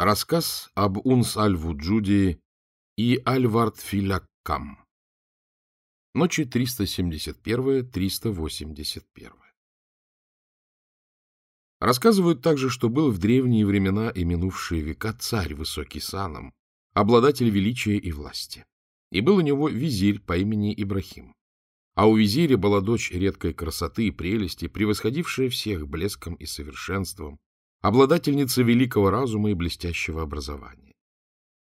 Рассказ об Унс Аль-Вуджуде и Альвард Филяккам. Ночи 371-381. Рассказывают также, что был в древние времена и минувшие века царь высокий саном, обладатель величия и власти. И был у него визирь по имени Ибрахим. А у визиря была дочь редкой красоты и прелести, превосходившая всех блеском и совершенством, обладательница великого разума и блестящего образования.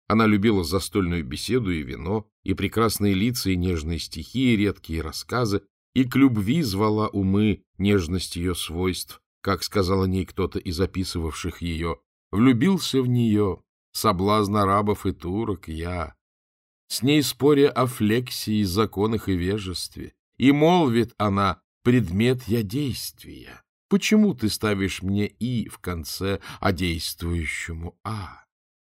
Она любила застольную беседу и вино, и прекрасные лица, и нежные стихи, и редкие рассказы, и к любви звала умы нежность ее свойств, как сказал о ней кто-то из описывавших ее. Влюбился в нее, соблазн арабов и турок, я. С ней споря о флексии, законах и вежестве, и молвит она, предмет я действия. Почему ты ставишь мне «и» в конце, а действующему «а»?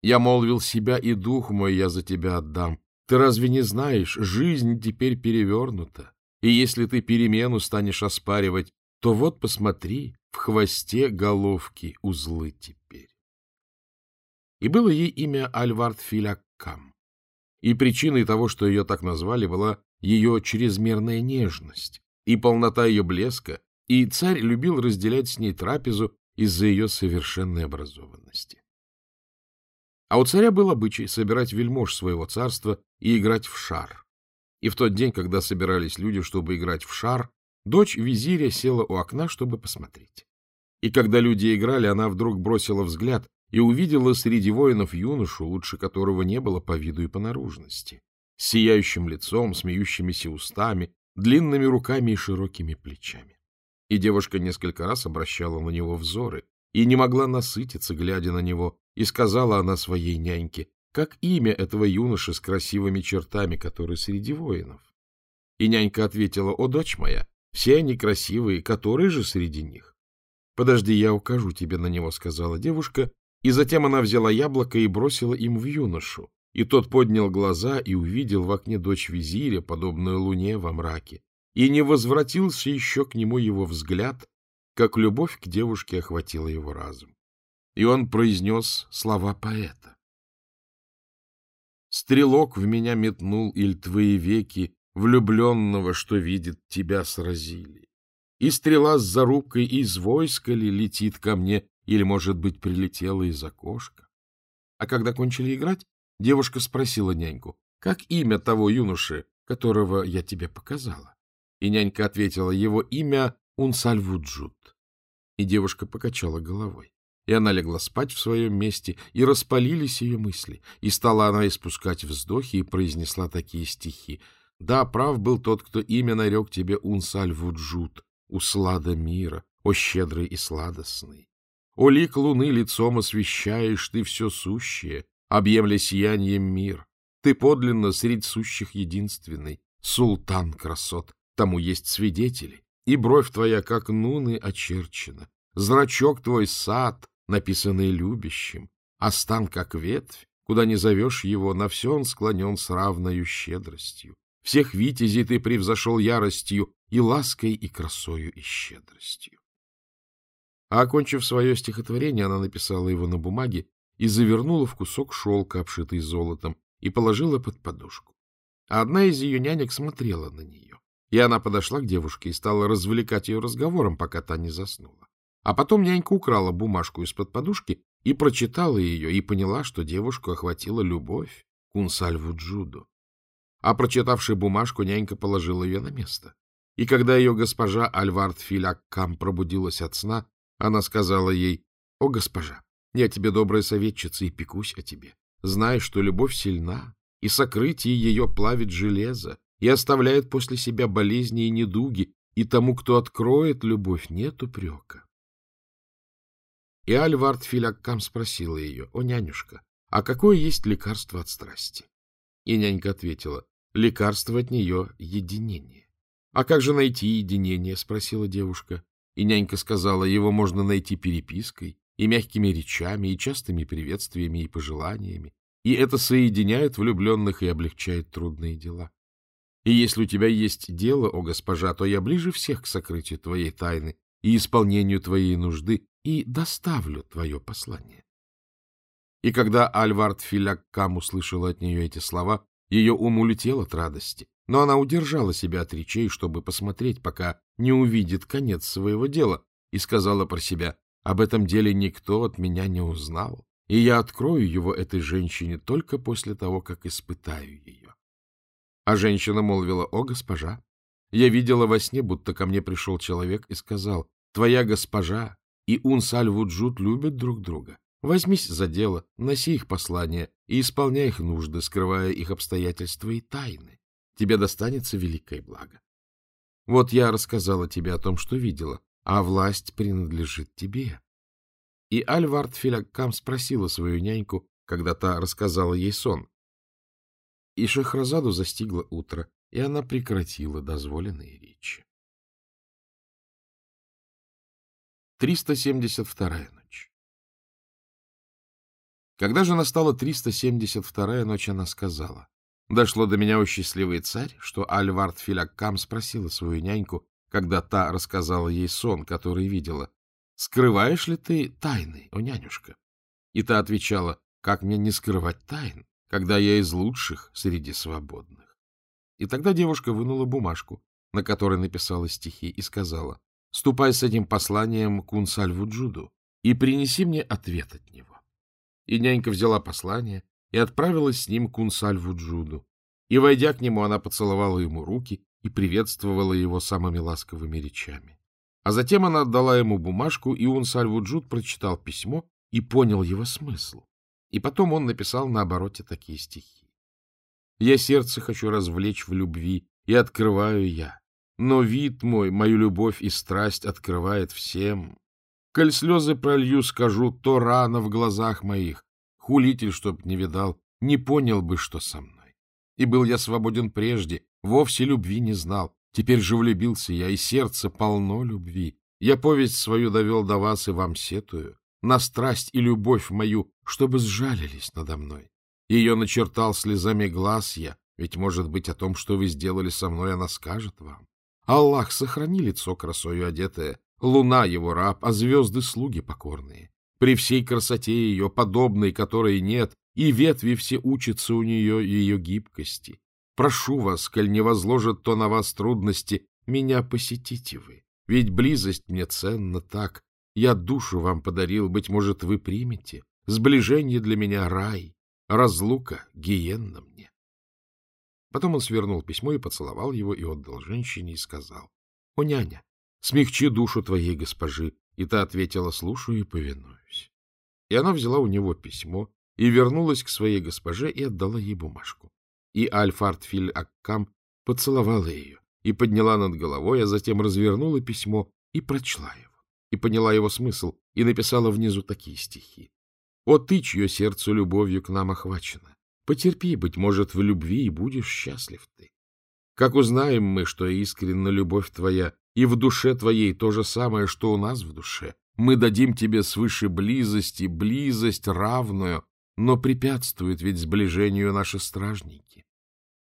Я молвил себя, и дух мой я за тебя отдам. Ты разве не знаешь, жизнь теперь перевернута, и если ты перемену станешь оспаривать, то вот посмотри, в хвосте головки узлы теперь. И было ей имя Альвард Филяккам. И причиной того, что ее так назвали, была ее чрезмерная нежность и полнота ее блеска, и царь любил разделять с ней трапезу из-за ее совершенной образованности. А у царя был обычай собирать вельмож своего царства и играть в шар. И в тот день, когда собирались люди, чтобы играть в шар, дочь визиря села у окна, чтобы посмотреть. И когда люди играли, она вдруг бросила взгляд и увидела среди воинов юношу, лучше которого не было по виду и по наружности, с сияющим лицом, смеющимися устами, длинными руками и широкими плечами. И девушка несколько раз обращала на него взоры и не могла насытиться, глядя на него, и сказала она своей няньке, как имя этого юноши с красивыми чертами, который среди воинов. И нянька ответила, о, дочь моя, все они красивые, который же среди них? Подожди, я укажу тебе на него, сказала девушка, и затем она взяла яблоко и бросила им в юношу. И тот поднял глаза и увидел в окне дочь визиря, подобную луне во мраке и не возвратился еще к нему его взгляд, как любовь к девушке охватила его разум. И он произнес слова поэта. «Стрелок в меня метнул, иль твои веки, влюбленного, что видит тебя, сразили. И стрела с зарубкой из войска ли летит ко мне, или, может быть, прилетела из окошка?» А когда кончили играть, девушка спросила няньку, «Как имя того юноши, которого я тебе показала?» И нянька ответила, его имя Унсальвуджут. И девушка покачала головой. И она легла спать в своем месте, и распалились ее мысли. И стала она испускать вздохи и произнесла такие стихи. Да, прав был тот, кто имя нарек тебе Унсальвуджут, услада мира, о щедрый и сладостный. О лик луны лицом освещаешь ты все сущее, объемля сиянием мир. Ты подлинно средь сущих единственный, султан красот, тому есть свидетели, и бровь твоя, как нуны, очерчена, зрачок твой сад, написанный любящим, а стан, как ветвь, куда не зовешь его, на все он склонен с равною щедростью. Всех витязей ты превзошел яростью и лаской, и красою, и щедростью. А, окончив свое стихотворение, она написала его на бумаге и завернула в кусок шелка, обшитый золотом, и положила под подушку. А одна из ее нянек смотрела на нее. И она подошла к девушке и стала развлекать ее разговором, пока та не заснула. А потом нянька украла бумажку из-под подушки и прочитала ее, и поняла, что девушку охватила любовь к Унсальву Джуду. А прочитавши бумажку, нянька положила ее на место. И когда ее госпожа Альвард Филяккам пробудилась от сна, она сказала ей, — О, госпожа, я тебе добрая советчица и пекусь о тебе. Знай, что любовь сильна, и сокрытие ее плавит железо, и оставляет после себя болезни и недуги, и тому, кто откроет любовь, нет упрека. И Альвард Филяккам спросила ее, «О, нянюшка, а какое есть лекарство от страсти?» И нянька ответила, «Лекарство от нее — единение». «А как же найти единение?» — спросила девушка. И нянька сказала, его можно найти перепиской, и мягкими речами, и частыми приветствиями, и пожеланиями. И это соединяет влюбленных и облегчает трудные дела. И если у тебя есть дело, о госпожа, то я ближе всех к сокрытию твоей тайны и исполнению твоей нужды и доставлю твое послание. И когда Альвард Филяккам услышала от нее эти слова, ее ум улетел от радости, но она удержала себя от речей, чтобы посмотреть, пока не увидит конец своего дела, и сказала про себя, об этом деле никто от меня не узнал, и я открою его этой женщине только после того, как испытаю ее. А женщина молвила, о, госпожа, я видела во сне, будто ко мне пришел человек и сказал, твоя госпожа и Унсаль-Вуджут любят друг друга. Возьмись за дело, носи их послания и исполняй их нужды, скрывая их обстоятельства и тайны. Тебе достанется великое благо. Вот я рассказала тебе о том, что видела, а власть принадлежит тебе. И Альвард Филяккам спросила свою няньку, когда та рассказала ей сон. И Шахразаду застигло утро, и она прекратила дозволенные речи. 372-я ночь Когда же настала 372-я ночь, она сказала, «Дошло до меня, о счастливый царь, что Альвард Филяккам спросила свою няньку, когда та рассказала ей сон, который видела, «Скрываешь ли ты тайны, о нянюшка?» И та отвечала, «Как мне не скрывать тайн, когда я из лучших среди свободных?» И тогда девушка вынула бумажку, на которой написала стихи, и сказала, Ступай с этим посланием к Унсальву Джуду и принеси мне ответ от него. И нянька взяла послание и отправилась с ним к Унсальву Джуду. И, войдя к нему, она поцеловала ему руки и приветствовала его самыми ласковыми речами. А затем она отдала ему бумажку, и Унсальву Джуд прочитал письмо и понял его смысл. И потом он написал на обороте такие стихи. «Я сердце хочу развлечь в любви, и открываю я, но вид мой, мою любовь и страсть открывает всем. Коль слезы пролью, скажу, то рано в глазах моих. Хулитель, чтоб не видал, не понял бы, что со мной. И был я свободен прежде, вовсе любви не знал. Теперь же влюбился я, и сердце полно любви. Я повесть свою довел до вас и вам сетую, на страсть и любовь мою, чтобы сжалились надо мной. Ее начертал слезами глаз я, ведь, может быть, о том, что вы сделали со мной, она скажет вам. Аллах, сохрани лицо красою одетое, луна его раб, а звезды слуги покорные. При всей красоте ее, подобной которой нет, и ветви все учатся у нее ее гибкости. Прошу вас, коль не возложат то на вас трудности, меня посетите вы, ведь близость мне ценна так. Я душу вам подарил, быть может, вы примете. Сближение для меня рай, разлука гиенна мне. Потом он свернул письмо и поцеловал его, и отдал женщине, и сказал, — О, няня, смягчи душу твоей госпожи. И та ответила, — слушаю и повинуюсь. И она взяла у него письмо и вернулась к своей госпоже и отдала ей бумажку. И Альфардфиль Аккам поцеловала ее и подняла над головой, а затем развернула письмо и прочла его, и поняла его смысл, и написала внизу такие стихи. «О ты, чье сердце любовью к нам охвачено! Потерпи, быть может, в любви и будешь счастлив ты. Как узнаем мы, что искренна любовь твоя, и в душе твоей то же самое, что у нас в душе, мы дадим тебе свыше близости, близость равную, но препятствуют ведь сближению наши стражники.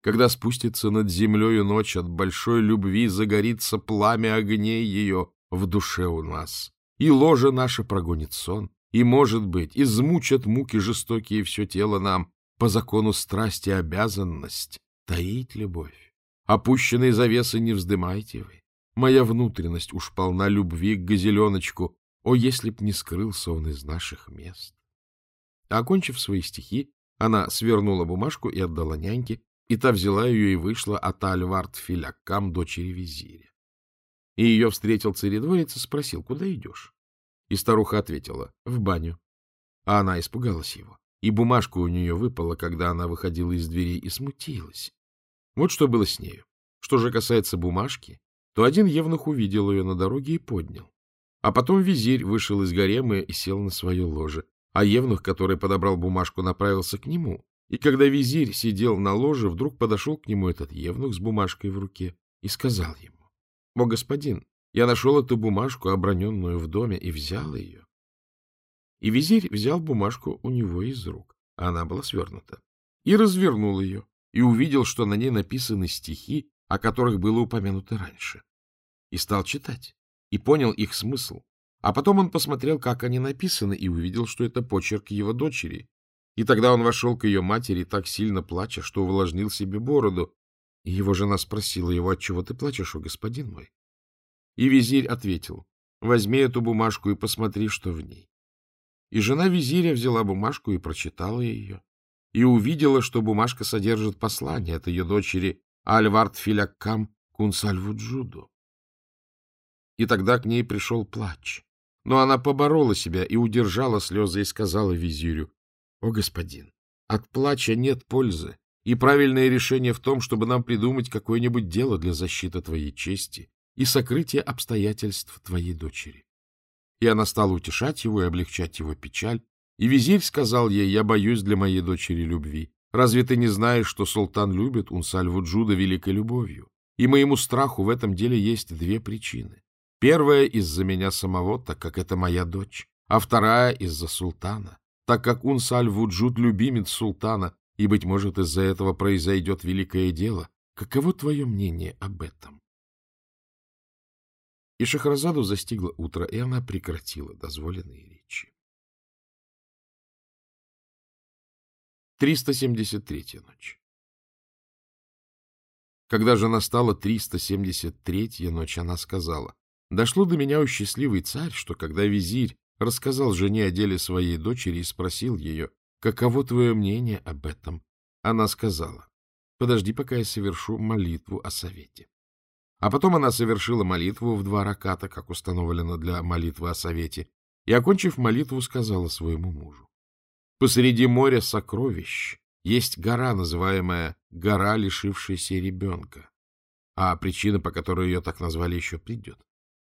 Когда спустится над землею ночь от большой любви, загорится пламя огней ее в душе у нас, и ложе наше прогонит сон, и, может быть, измучат муки жестокие все тело нам, по закону страсти обязанность таить любовь. Опущенные завесы не вздымайте вы. Моя внутренность уж полна любви к газеленочку. О, если б не скрылся он из наших мест! Окончив свои стихи, она свернула бумажку и отдала няньке, и та взяла ее и вышла от Альвард Филяккам, дочери визиря. И ее встретил царедворец и спросил, куда идешь? И старуха ответила, в баню. А она испугалась его и бумажка у нее выпала, когда она выходила из дверей и смутилась. Вот что было с нею. Что же касается бумажки, то один евнух увидел ее на дороге и поднял. А потом визирь вышел из гарема и сел на свое ложе, а евнух, который подобрал бумажку, направился к нему. И когда визирь сидел на ложе, вдруг подошел к нему этот евнух с бумажкой в руке и сказал ему, — О, господин, я нашел эту бумажку, оброненную в доме, и взял ее. И визирь взял бумажку у него из рук, а она была свернута, и развернул ее, и увидел, что на ней написаны стихи, о которых было упомянуто раньше. И стал читать, и понял их смысл. А потом он посмотрел, как они написаны, и увидел, что это почерк его дочери. И тогда он вошел к ее матери, так сильно плача, что увлажнил себе бороду. И его жена спросила его, отчего ты плачешь, о господин мой? И визирь ответил, возьми эту бумажку и посмотри, что в ней. И жена визиря взяла бумажку и прочитала ее. И увидела, что бумажка содержит послание от ее дочери Альвард Филяккам Кунсальвуджуду. И тогда к ней пришел плач. Но она поборола себя и удержала слезы и сказала визирю, — О, господин, от плача нет пользы, и правильное решение в том, чтобы нам придумать какое-нибудь дело для защиты твоей чести и сокрытия обстоятельств твоей дочери. И она стала утешать его и облегчать его печаль, и визирь сказал ей, я боюсь для моей дочери любви. Разве ты не знаешь, что султан любит Унсаль-Вуджуда великой любовью? И моему страху в этом деле есть две причины. Первая из-за меня самого, так как это моя дочь, а вторая из-за султана, так как Унсаль-Вуджуд любимец султана, и, быть может, из-за этого произойдет великое дело. Каково твое мнение об этом? И Шахразаду застигло утро, и она прекратила дозволенные речи. 373-я ночь Когда же настала 373-я ночь, она сказала, «Дошло до меня, у счастливый царь, что когда визирь рассказал жене о деле своей дочери и спросил ее, каково твое мнение об этом, она сказала, подожди, пока я совершу молитву о совете. А потом она совершила молитву в два раката, как установлено для молитвы о совете, и, окончив молитву, сказала своему мужу. Посреди моря сокровищ есть гора, называемая «гора, лишившаяся ребенка», а причина, по которой ее так назвали, еще придет.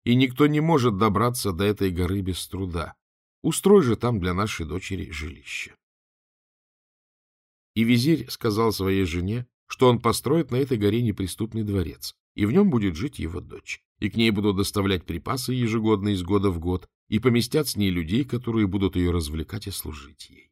И никто не может добраться до этой горы без труда. Устрой же там для нашей дочери жилище. И визирь сказал своей жене, что он построит на этой горе неприступный дворец, и в нем будет жить его дочь, и к ней будут доставлять припасы ежегодно из года в год, и поместят с ней людей, которые будут ее развлекать и служить ей.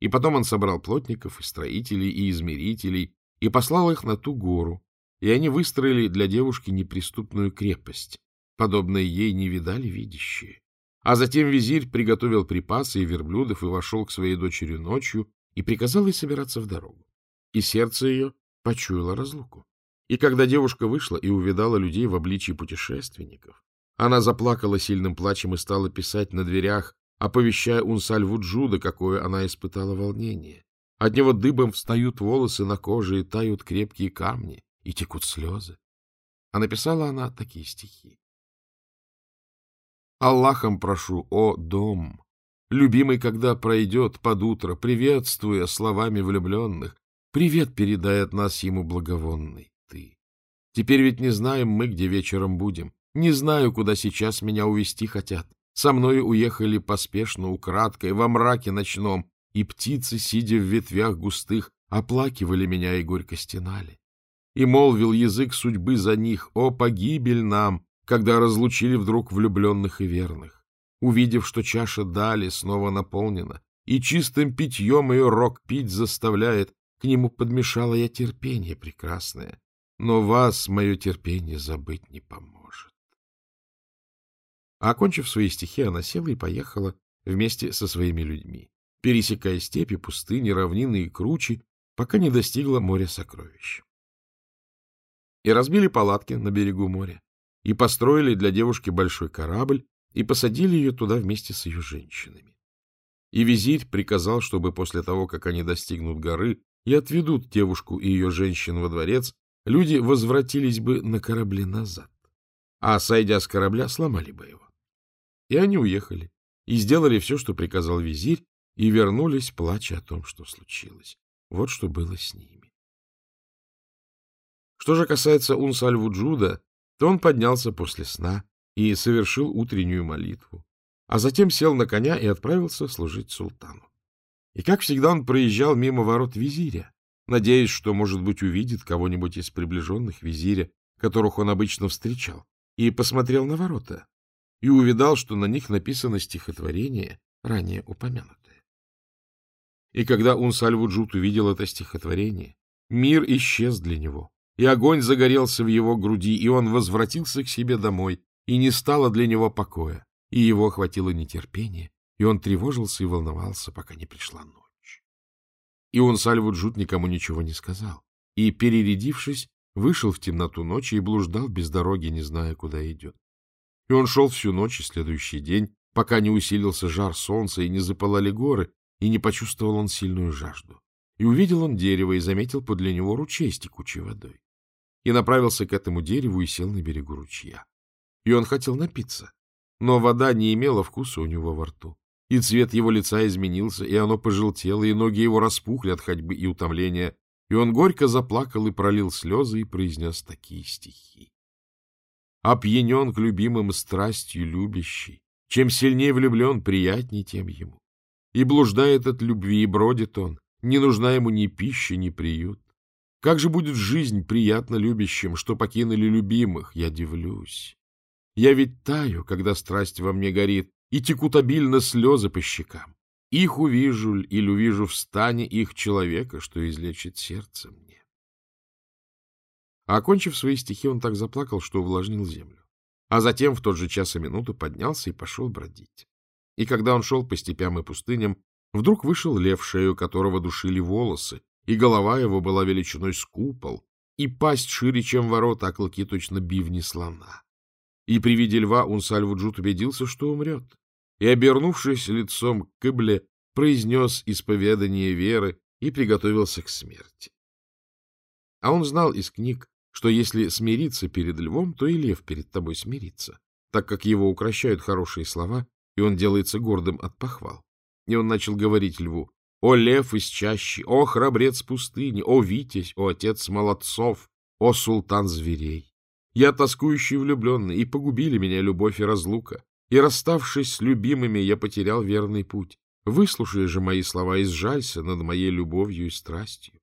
И потом он собрал плотников, и строителей, и измерителей, и послал их на ту гору, и они выстроили для девушки неприступную крепость, подобное ей не видали видящие. А затем визирь приготовил припасы и верблюдов и вошел к своей дочери ночью и приказал ей собираться в дорогу. И сердце ее почуяло разлуку. И когда девушка вышла и увидала людей в обличии путешественников, она заплакала сильным плачем и стала писать на дверях, оповещая Унсальву Джуда, какое она испытала волнение. От него дыбом встают волосы на коже и тают крепкие камни, и текут слезы. А написала она такие стихи. Аллахом прошу, о дом, любимый, когда пройдет под утро, приветствуя словами влюбленных, привет передай от нас ему благовонный. Теперь ведь не знаем мы, где вечером будем. Не знаю, куда сейчас меня увести хотят. Со мной уехали поспешно, украдкой, во мраке ночном, и птицы, сидя в ветвях густых, оплакивали меня и горько стенали. И молвил язык судьбы за них, о, погибель нам, когда разлучили вдруг влюбленных и верных. Увидев, что чаша дали снова наполнена, и чистым питьем ее рок пить заставляет, к нему подмешала я терпение прекрасное, но вас мое терпение забыть не поможет. А окончив свои стихи, она села и поехала вместе со своими людьми, пересекая степи, пустыни, равнины и кручи, пока не достигла моря сокровищ. И разбили палатки на берегу моря, и построили для девушки большой корабль, и посадили ее туда вместе с ее женщинами. И визирь приказал, чтобы после того, как они достигнут горы и отведут девушку и ее женщин во дворец, люди возвратились бы на корабле назад, а, сойдя с корабля, сломали бы его. И они уехали, и сделали все, что приказал визирь, и вернулись, плача о том, что случилось. Вот что было с ними. Что же касается Унсаль-Вуджуда, то он поднялся после сна и совершил утреннюю молитву, а затем сел на коня и отправился служить султану. И, как всегда, он проезжал мимо ворот визиря, надеясь, что, может быть, увидит кого-нибудь из приближенных визиря, которых он обычно встречал, и посмотрел на ворота, и увидал, что на них написано стихотворение, ранее упомянутое. И когда Унсаль-Вуджут увидел это стихотворение, мир исчез для него, и огонь загорелся в его груди, и он возвратился к себе домой, и не стало для него покоя. и его охватило нетерпение, и он тревожился и волновался, пока не пришла ночь. И он Сальвуджут никому ничего не сказал, и, перерядившись, вышел в темноту ночи и блуждал без дороги, не зная, куда идет. И он шел всю ночь и следующий день, пока не усилился жар солнца и не запылали горы, и не почувствовал он сильную жажду. И увидел он дерево и заметил подле него ручей с текучей водой. И направился к этому дереву и сел на берегу ручья. И он хотел напиться, но вода не имела вкуса у него во рту. И цвет его лица изменился, и оно пожелтело, и ноги его распухли от ходьбы и утомления. И он горько заплакал и пролил слезы и произнес такие стихи. Опьянен к любимым страстью любящий, чем сильнее влюблен, приятней тем ему. И блуждает от любви, и бродит он, не нужна ему ни пища, ни приют. Как же будет жизнь приятно любящим, что покинули любимых, я дивлюсь. Я ведь таю, когда страсть во мне горит, и текут обильно слезы по щекам. Их увижу ль или увижу в стане их человека, что излечит сердце мне. А окончив свои стихи, он так заплакал, что увлажнил землю. А затем в тот же час и минуту поднялся и пошел бродить. И когда он шел по степям и пустыням, вдруг вышел лев, шею которого душили волосы, и голова его была величиной с купол, и пасть шире, чем ворота, а клыки точно бивни слона. И при виде льва Унсальвуджут убедился, что умрет, и, обернувшись лицом к Кыбле, произнес исповедание веры и приготовился к смерти. А он знал из книг, что если смириться перед львом, то и лев перед тобой смирится, так как его укращают хорошие слова, и он делается гордым от похвал. И он начал говорить льву, «О лев из чащи, о храбрец пустыни, о витязь, о отец молодцов, о султан зверей! Я тоскующий влюбленный, и погубили меня любовь и разлука. И, расставшись с любимыми, я потерял верный путь. Выслушай же мои слова и сжалься над моей любовью и страстью.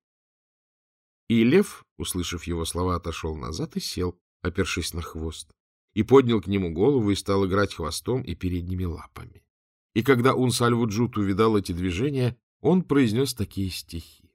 И лев, услышав его слова, отошел назад и сел, опершись на хвост, и поднял к нему голову и стал играть хвостом и передними лапами. И когда Унсальвуджут увидал эти движения, он произнес такие стихи.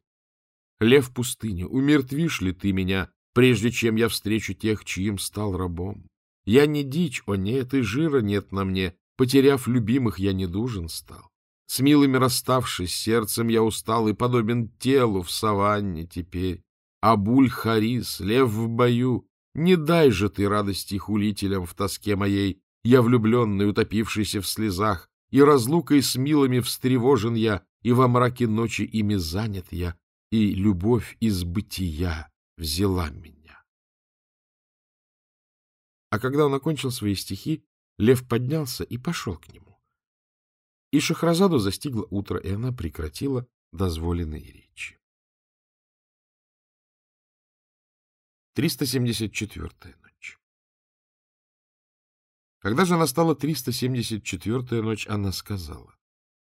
«Лев пустыни, умертвишь ли ты меня, прежде чем я встречу тех, чьим стал рабом. Я не дичь, о нет, и жира нет на мне, потеряв любимых, я не дужен стал. С милыми расставшись, сердцем я устал и подобен телу в саванне теперь. Абуль-Харис, лев в бою, не дай же ты радости хулителям в тоске моей, я влюбленный, утопившийся в слезах, и разлукой с милыми встревожен я, и во мраке ночи ими занят я, и любовь из бытия взяла меня. А когда он окончил свои стихи, лев поднялся и пошел к нему. И Шахразаду застигло утро, и она прекратила дозволенные речи. 374-я ночь Когда же настала 374-я ночь, она сказала,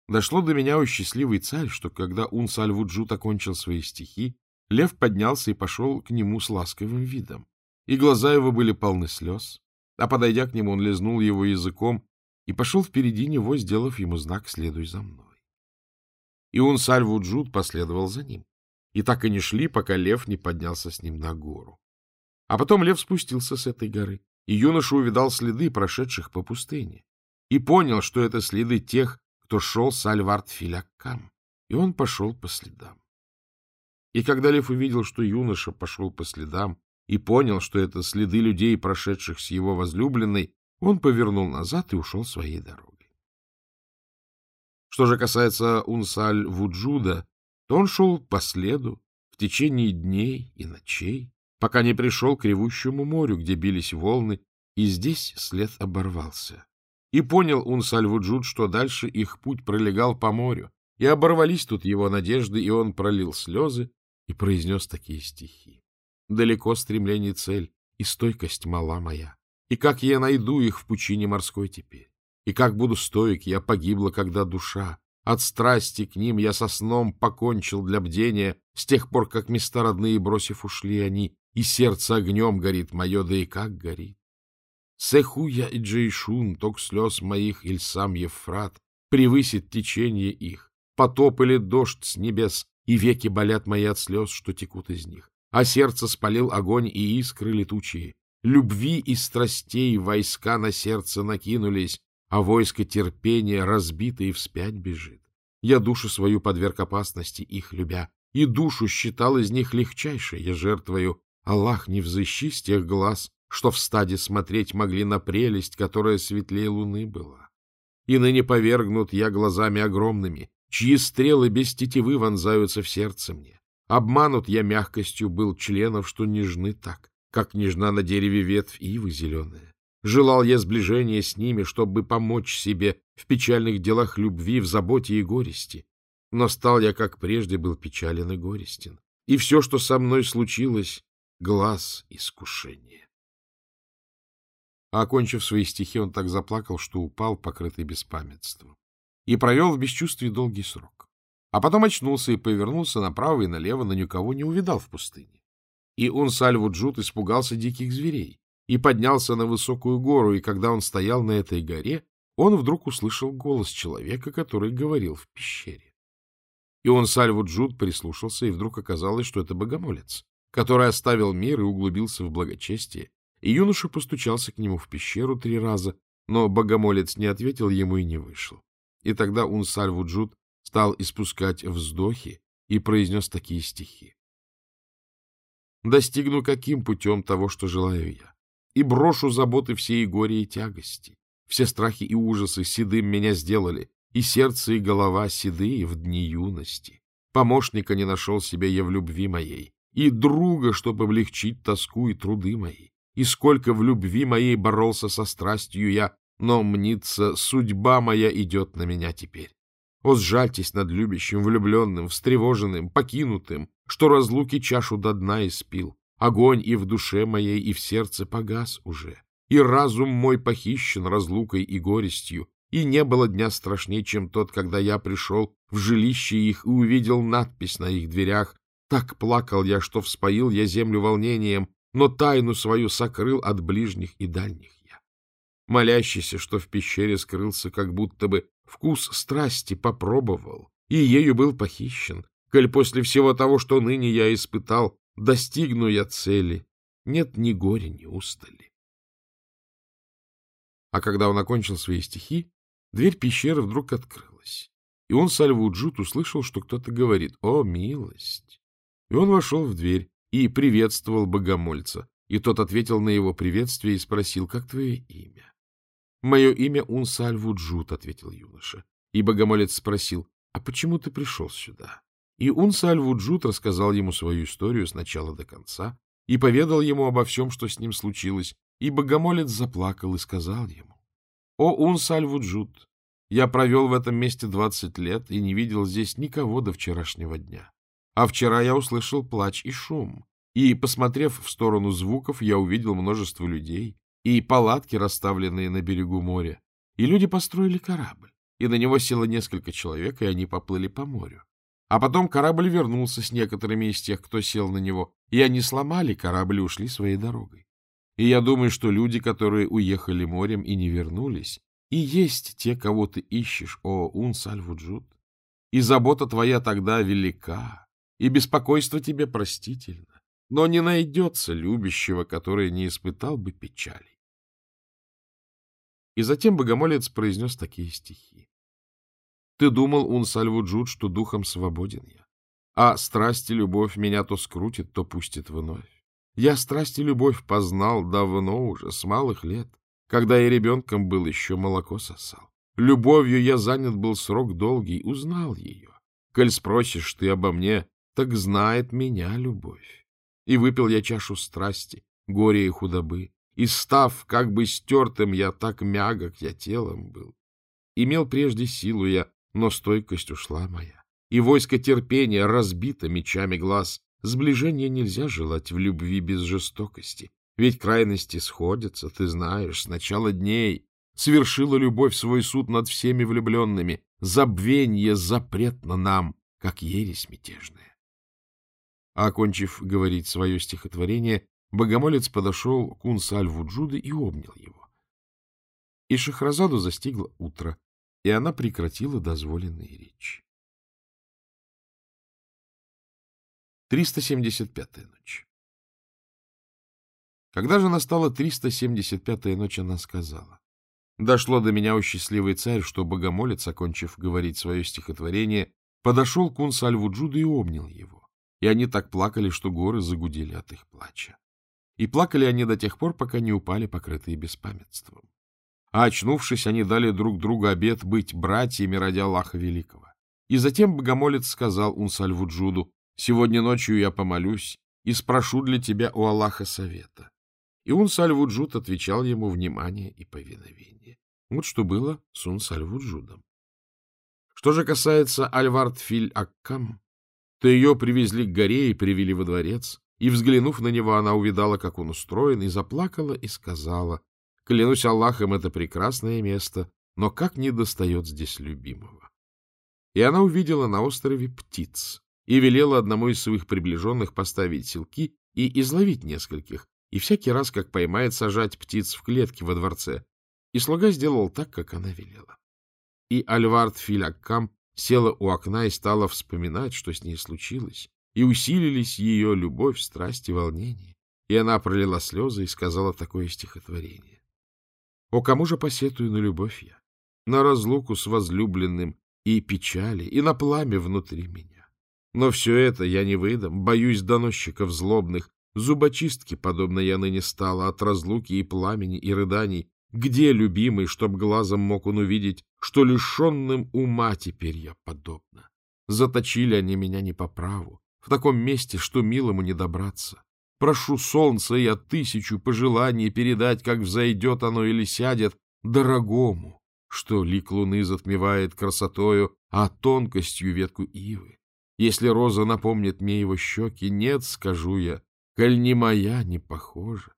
«Дошло до меня, о счастливый царь, что когда Унс-Аль-Вуджут окончил свои стихи, Лев поднялся и пошел к нему с ласковым видом, и глаза его были полны слез, а, подойдя к нему, он лизнул его языком и пошел впереди него, сделав ему знак «Следуй за мной». И он, Сальвуджуд, последовал за ним. И так и не шли, пока лев не поднялся с ним на гору. А потом лев спустился с этой горы, и юноша увидал следы, прошедших по пустыне, и понял, что это следы тех, кто шел с Альвард-Филяккам, и он пошел по следам. И когда лев увидел, что юноша пошел по следам и понял, что это следы людей, прошедших с его возлюбленной, он повернул назад и ушел своей дорогой. Что же касается Унсаль-Вуджуда, то он шел по следу в течение дней и ночей, пока не пришел к ревущему морю, где бились волны, и здесь след оборвался. И понял Унсаль-Вуджуд, что дальше их путь пролегал по морю, и оборвались тут его надежды, и он пролил слезы, и произнес такие стихи. Далеко стремление цель, и стойкость мала моя. И как я найду их в пучине морской теперь? И как буду стоек, я погибла, когда душа. От страсти к ним я со сном покончил для бдения, с тех пор, как места родные бросив ушли они, и сердце огнем горит мое, да и как горит. Сехуя и Джейшун, ток слез моих, иль сам Ефрат, превысит течение их, потоп или дождь с небес, и веки болят мои от слез, что текут из них. А сердце спалил огонь и искры летучие. Любви и страстей войска на сердце накинулись, а войско терпения разбито и вспять бежит. Я душу свою подверг опасности, их любя, и душу считал из них легчайшей я жертвою. Аллах, не взыщи с тех глаз, что в стаде смотреть могли на прелесть, которая светлее луны была. И ныне повергнут я глазами огромными, чьи стрелы без тетивы вонзаются в сердце мне. Обманут я мягкостью был членов, что нежны так, как нежна на дереве ветвь ивы зеленая. Желал я сближения с ними, чтобы помочь себе в печальных делах любви, в заботе и горести. Но стал я, как прежде, был печален и горестен. И все, что со мной случилось, — глаз искушения. А окончив свои стихи, он так заплакал, что упал, покрытый беспамятством, и провел в бесчувствии долгий срок. А потом очнулся и повернулся направо и налево, но никого не увидал в пустыне. И он, Сальвуджут, испугался диких зверей и поднялся на высокую гору, и когда он стоял на этой горе, он вдруг услышал голос человека, который говорил в пещере. И он, Сальвуджут, прислушался, и вдруг оказалось, что это богомолец, который оставил мир и углубился в благочестие. И юноша постучался к нему в пещеру три раза, но богомолец не ответил ему и не вышел. И тогда он, Сальвуджут, стал испускать вздохи и произнес такие стихи. «Достигну каким путем того, что желаю я? и брошу заботы все и горе, и тягости. Все страхи и ужасы седым меня сделали, и сердце, и голова седые в дни юности. Помощника не нашел себе я в любви моей, и друга, чтобы облегчить тоску и труды мои. И сколько в любви моей боролся со страстью я, но, мнится, судьба моя идет на меня теперь. О, сжальтесь над любящим, влюбленным, встревоженным, покинутым, что разлуки чашу до дна испил. Огонь и в душе моей, и в сердце погас уже, и разум мой похищен разлукой и горестью, и не было дня страшней, чем тот, когда я пришел в жилище их и увидел надпись на их дверях. Так плакал я, что вспоил я землю волнением, но тайну свою сокрыл от ближних и дальних я. Молящийся, что в пещере скрылся, как будто бы вкус страсти попробовал, и ею был похищен, коль после всего того, что ныне я испытал, Достигну я цели, нет ни горя, ни устали. А когда он окончил свои стихи, дверь пещеры вдруг открылась, и он Сальвуджут услышал, что кто-то говорит «О, милость!» И он вошел в дверь и приветствовал богомольца, и тот ответил на его приветствие и спросил «Как твое имя?» «Мое имя Унсальвуджут», — ответил юноша. И богомолец спросил «А почему ты пришел сюда?» И Унсаль-Вуджут рассказал ему свою историю с начала до конца и поведал ему обо всем, что с ним случилось, и богомолец заплакал и сказал ему, «О, Унсаль-Вуджут, я провел в этом месте двадцать лет и не видел здесь никого до вчерашнего дня. А вчера я услышал плач и шум, и, посмотрев в сторону звуков, я увидел множество людей и палатки, расставленные на берегу моря, и люди построили корабль, и на него село несколько человек, и они поплыли по морю. А потом корабль вернулся с некоторыми из тех, кто сел на него, и они сломали корабль и ушли своей дорогой. И я думаю, что люди, которые уехали морем и не вернулись, и есть те, кого ты ищешь, о Унсальвуджут. И забота твоя тогда велика, и беспокойство тебе простительно, но не найдется любящего, который не испытал бы печали. И затем богомолец произнес такие стихи. Ты думал, Унсальвуджут, что духом свободен я. А страсть и любовь меня то скрутит, то пустит вновь. Я страсть и любовь познал давно уже, с малых лет, когда я ребенком был, еще молоко сосал. Любовью я занят был срок долгий, узнал ее. Коль спросишь ты обо мне, так знает меня любовь. И выпил я чашу страсти, горя и худобы, и, став как бы стертым, я так мягок я телом был. Имел прежде силу я, но стойкость ушла моя, и войско терпения разбито мечами глаз. Сближения нельзя желать в любви без жестокости, ведь крайности сходятся, ты знаешь, с начала дней. Свершила любовь свой суд над всеми влюбленными, забвенье запретно нам, как ересь мятежная. А, окончив говорить свое стихотворение, богомолец подошел к Унсальву Джуды и обнял его. И Шахразаду застигло утро, и она прекратила дозволенные речи. 375-я ночь Когда же настала 375-я ночь, она сказала, Дошло до меня, о счастливый царь, что богомолец, окончив говорить свое стихотворение, подошел к Унсальвуджуду и обнял его. И они так плакали, что горы загудели от их плача. И плакали они до тех пор, пока не упали, покрытые беспамятством. А очнувшись, они дали друг другу обет быть братьями ради Аллаха Великого. И затем богомолец сказал Унсальвуджуду, «Сегодня ночью я помолюсь и спрошу для тебя у Аллаха совета». И Унсальвуджуд отвечал ему внимание и повиновение. Вот что было с Унсальвуджудом. Что же касается Альвард-Филь-Аккам, то ее привезли к горе и привели во дворец, и, взглянув на него, она увидала, как он устроен, и заплакала, и сказала, «Клянусь Аллахом, это прекрасное место, но как не достает здесь любимого». И она увидела на острове птиц, и велела одному из своих приближенных поставить селки и изловить нескольких, и всякий раз, как поймает, сажать птиц в клетке во дворце. И слуга сделал так, как она велела. И Альвард Филяккам села у окна и стала вспоминать, что с ней случилось, и усилились ее любовь, страсть и волнение. И она пролила слезы и сказала такое стихотворение. «О, кому же посетую на любовь я? На разлуку с возлюбленным и печали, и на пламя внутри меня. Но все это я не выдам, боюсь доносчиков злобных, зубочистки, подобно я ныне стала, от разлуки и пламени, и рыданий, где, любимый, чтоб глазом мог он увидеть, что лишенным ума теперь я подобна? Заточили они меня не по праву, в таком месте, что милому не добраться. Прошу солнца я тысячу пожеланий передать, как взойдет оно или сядет, дорогому, что лик луны затмевает красотою, а тонкостью ветку ивы. Если роза напомнит мне его щеки, нет, скажу я, коль не моя, не похожа.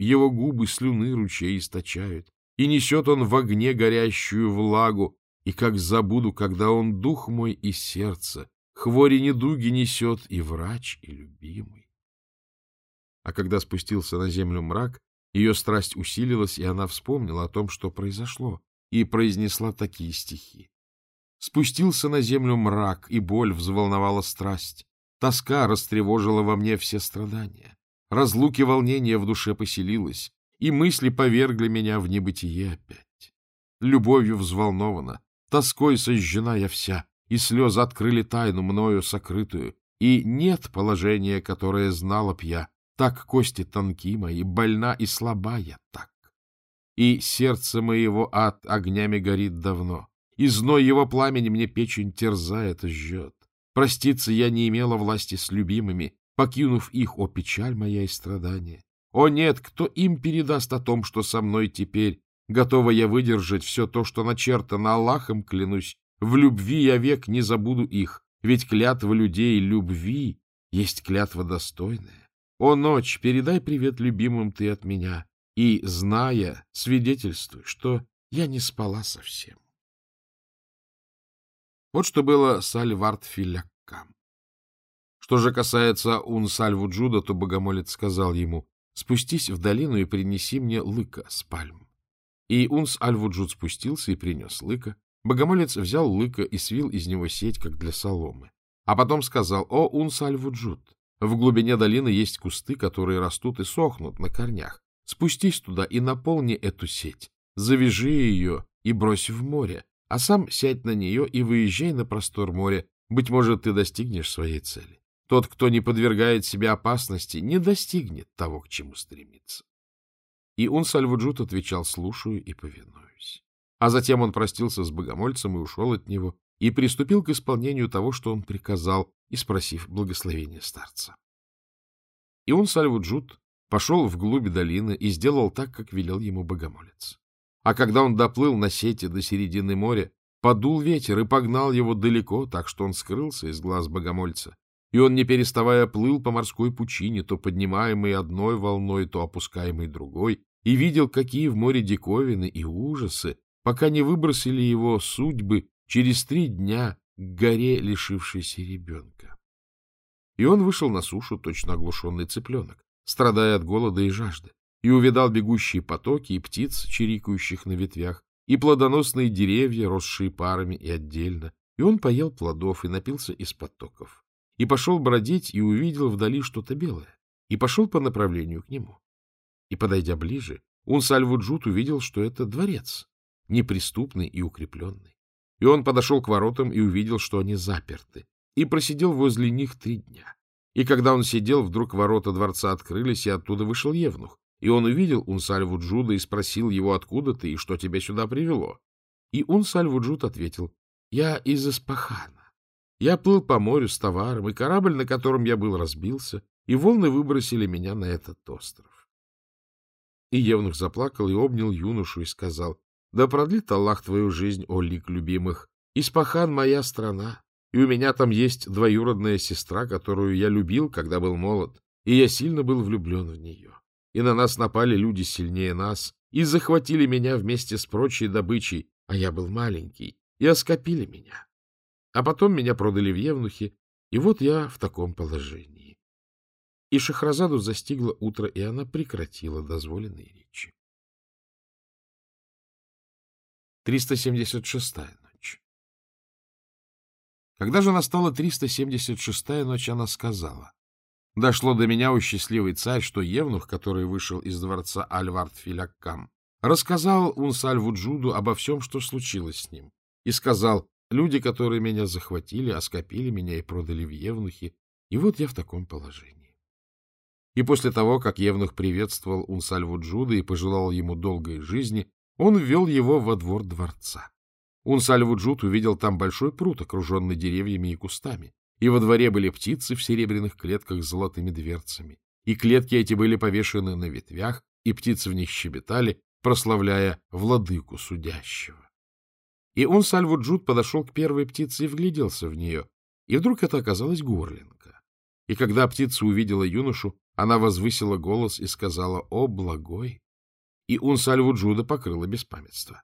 Его губы слюны ручей источают, и несет он в огне горящую влагу, и как забуду, когда он дух мой и сердце, хвори недуги несет и врач, и любимый. А когда спустился на землю мрак, ее страсть усилилась, и она вспомнила о том, что произошло, и произнесла такие стихи. Спустился на землю мрак, и боль взволновала страсть. Тоска растревожила во мне все страдания. Разлуки волнения в душе поселилось, и мысли повергли меня в небытие опять. Любовью взволнована, тоской сожжена я вся, и слезы открыли тайну мною сокрытую, и нет положения, которое знала б я, так кости тонки мои, больна и слаба я так. И сердце моего ад огнями горит давно, и зной его пламени мне печень терзает и жжет. Проститься я не имела власти с любимыми, покинув их, о печаль моя и страдания. О нет, кто им передаст о том, что со мной теперь? Готова я выдержать все то, что начертано Аллахом, клянусь. В любви я век не забуду их, ведь клятва людей любви есть клятва достойная. О, ночь, передай привет любимым ты от меня, и, зная, свидетельствуй, что я не спала совсем. Вот что было с Альвард Филяккам. Что же касается Унсальвуджуда, то богомолец сказал ему, «Спустись в долину и принеси мне лыка с пальм». И Унс Альвуджуд спустился и принес лыка. Богомолец взял лыка и свил из него сеть, как для соломы. А потом сказал, «О, Унс Альвуджуд, в глубине долины есть кусты, которые растут и сохнут на корнях. Спустись туда и наполни эту сеть, завяжи ее и брось в море, а сам сядь на нее и выезжай на простор моря. Быть может, ты достигнешь своей цели. Тот, кто не подвергает себя опасности, не достигнет того, к чему стремится. И он Сальвуджут отвечал «слушаю и повинуюсь». А затем он простился с богомольцем и ушел от него, и приступил к исполнению того, что он приказал, и спросив благословения старца. И он Сальвуджут пошел вглубь долины и сделал так, как велел ему богомолец. А когда он доплыл на сети до середины моря, подул ветер и погнал его далеко, так что он скрылся из глаз богомольца, и он, не переставая, плыл по морской пучине, то поднимаемый одной волной, то опускаемый другой, и видел, какие в море диковины и ужасы, пока не выбросили его судьбы через три дня к горе, лишившейся ребенка. И он вышел на сушу, точно оглушенный цыпленок, страдая от голода и жажды, и увидал бегущие потоки и птиц, чирикающих на ветвях, и плодоносные деревья, росшие парами и отдельно, и он поел плодов и напился из потоков и пошел бродить и увидел вдали что-то белое, и пошел по направлению к нему. И, подойдя ближе, он Сальвуджут увидел, что это дворец, неприступный и укрепленный. И он подошел к воротам и увидел, что они заперты, и просидел возле них три дня. И когда он сидел, вдруг ворота дворца открылись, и оттуда вышел Евнух. И он увидел Унсальву Джуда и спросил его, откуда ты и что тебя сюда привело. И Унсальву Джуд ответил, я из Испахана. Я плыл по морю с товаром, и корабль, на котором я был, разбился, и волны выбросили меня на этот остров. И Евнух заплакал и обнял юношу и сказал, да продлит Аллах твою жизнь, о лик любимых. Испахан — моя страна, и у меня там есть двоюродная сестра, которую я любил, когда был молод, и я сильно был влюблен в нее. И на нас напали люди сильнее нас, и захватили меня вместе с прочей добычей, а я был маленький, и оскопили меня. А потом меня продали в Евнухи, и вот я в таком положении. И Шахразаду застигло утро, и она прекратила дозволенные речи. 376-я ночь. Когда же настала 376-я ночь, она сказала, «Дошло до меня, о счастливый царь, что Евнух, который вышел из дворца Альвард-Филяккам, рассказал Унсаль-Вуджуду обо всем, что случилось с ним, и сказал, люди, которые меня захватили, оскопили меня и продали в Евнухи, и вот я в таком положении». И после того, как Евнух приветствовал Унсаль-Вуджуда и пожелал ему долгой жизни, он ввел его во двор дворца. Унсаль-Вуджут увидел там большой пруд, окруженный деревьями и кустами, и во дворе были птицы в серебряных клетках с золотыми дверцами, и клетки эти были повешены на ветвях, и птицы в них щебетали, прославляя владыку судящего. И он, Сальвуджут, подошел к первой птице и вгляделся в нее, и вдруг это оказалась горлинка. И когда птица увидела юношу, она возвысила голос и сказала «О, благой!» и Унсальвуджуда покрыло беспамятство.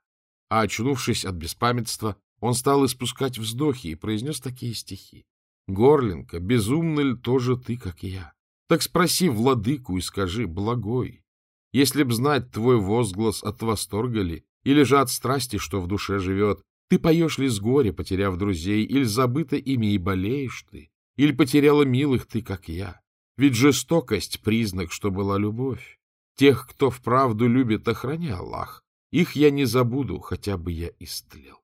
А очнувшись от беспамятства, он стал испускать вздохи и произнес такие стихи. «Горлинка, безумно ли тоже ты, как я? Так спроси владыку и скажи, благой, если б знать твой возглас от восторга ли, или же от страсти, что в душе живет, ты поешь ли с горя, потеряв друзей, или забыто ими и болеешь ты, или потеряла милых ты, как я? Ведь жестокость — признак, что была любовь. Тех, кто вправду любит, охрани Аллах. Их я не забуду, хотя бы я истлел.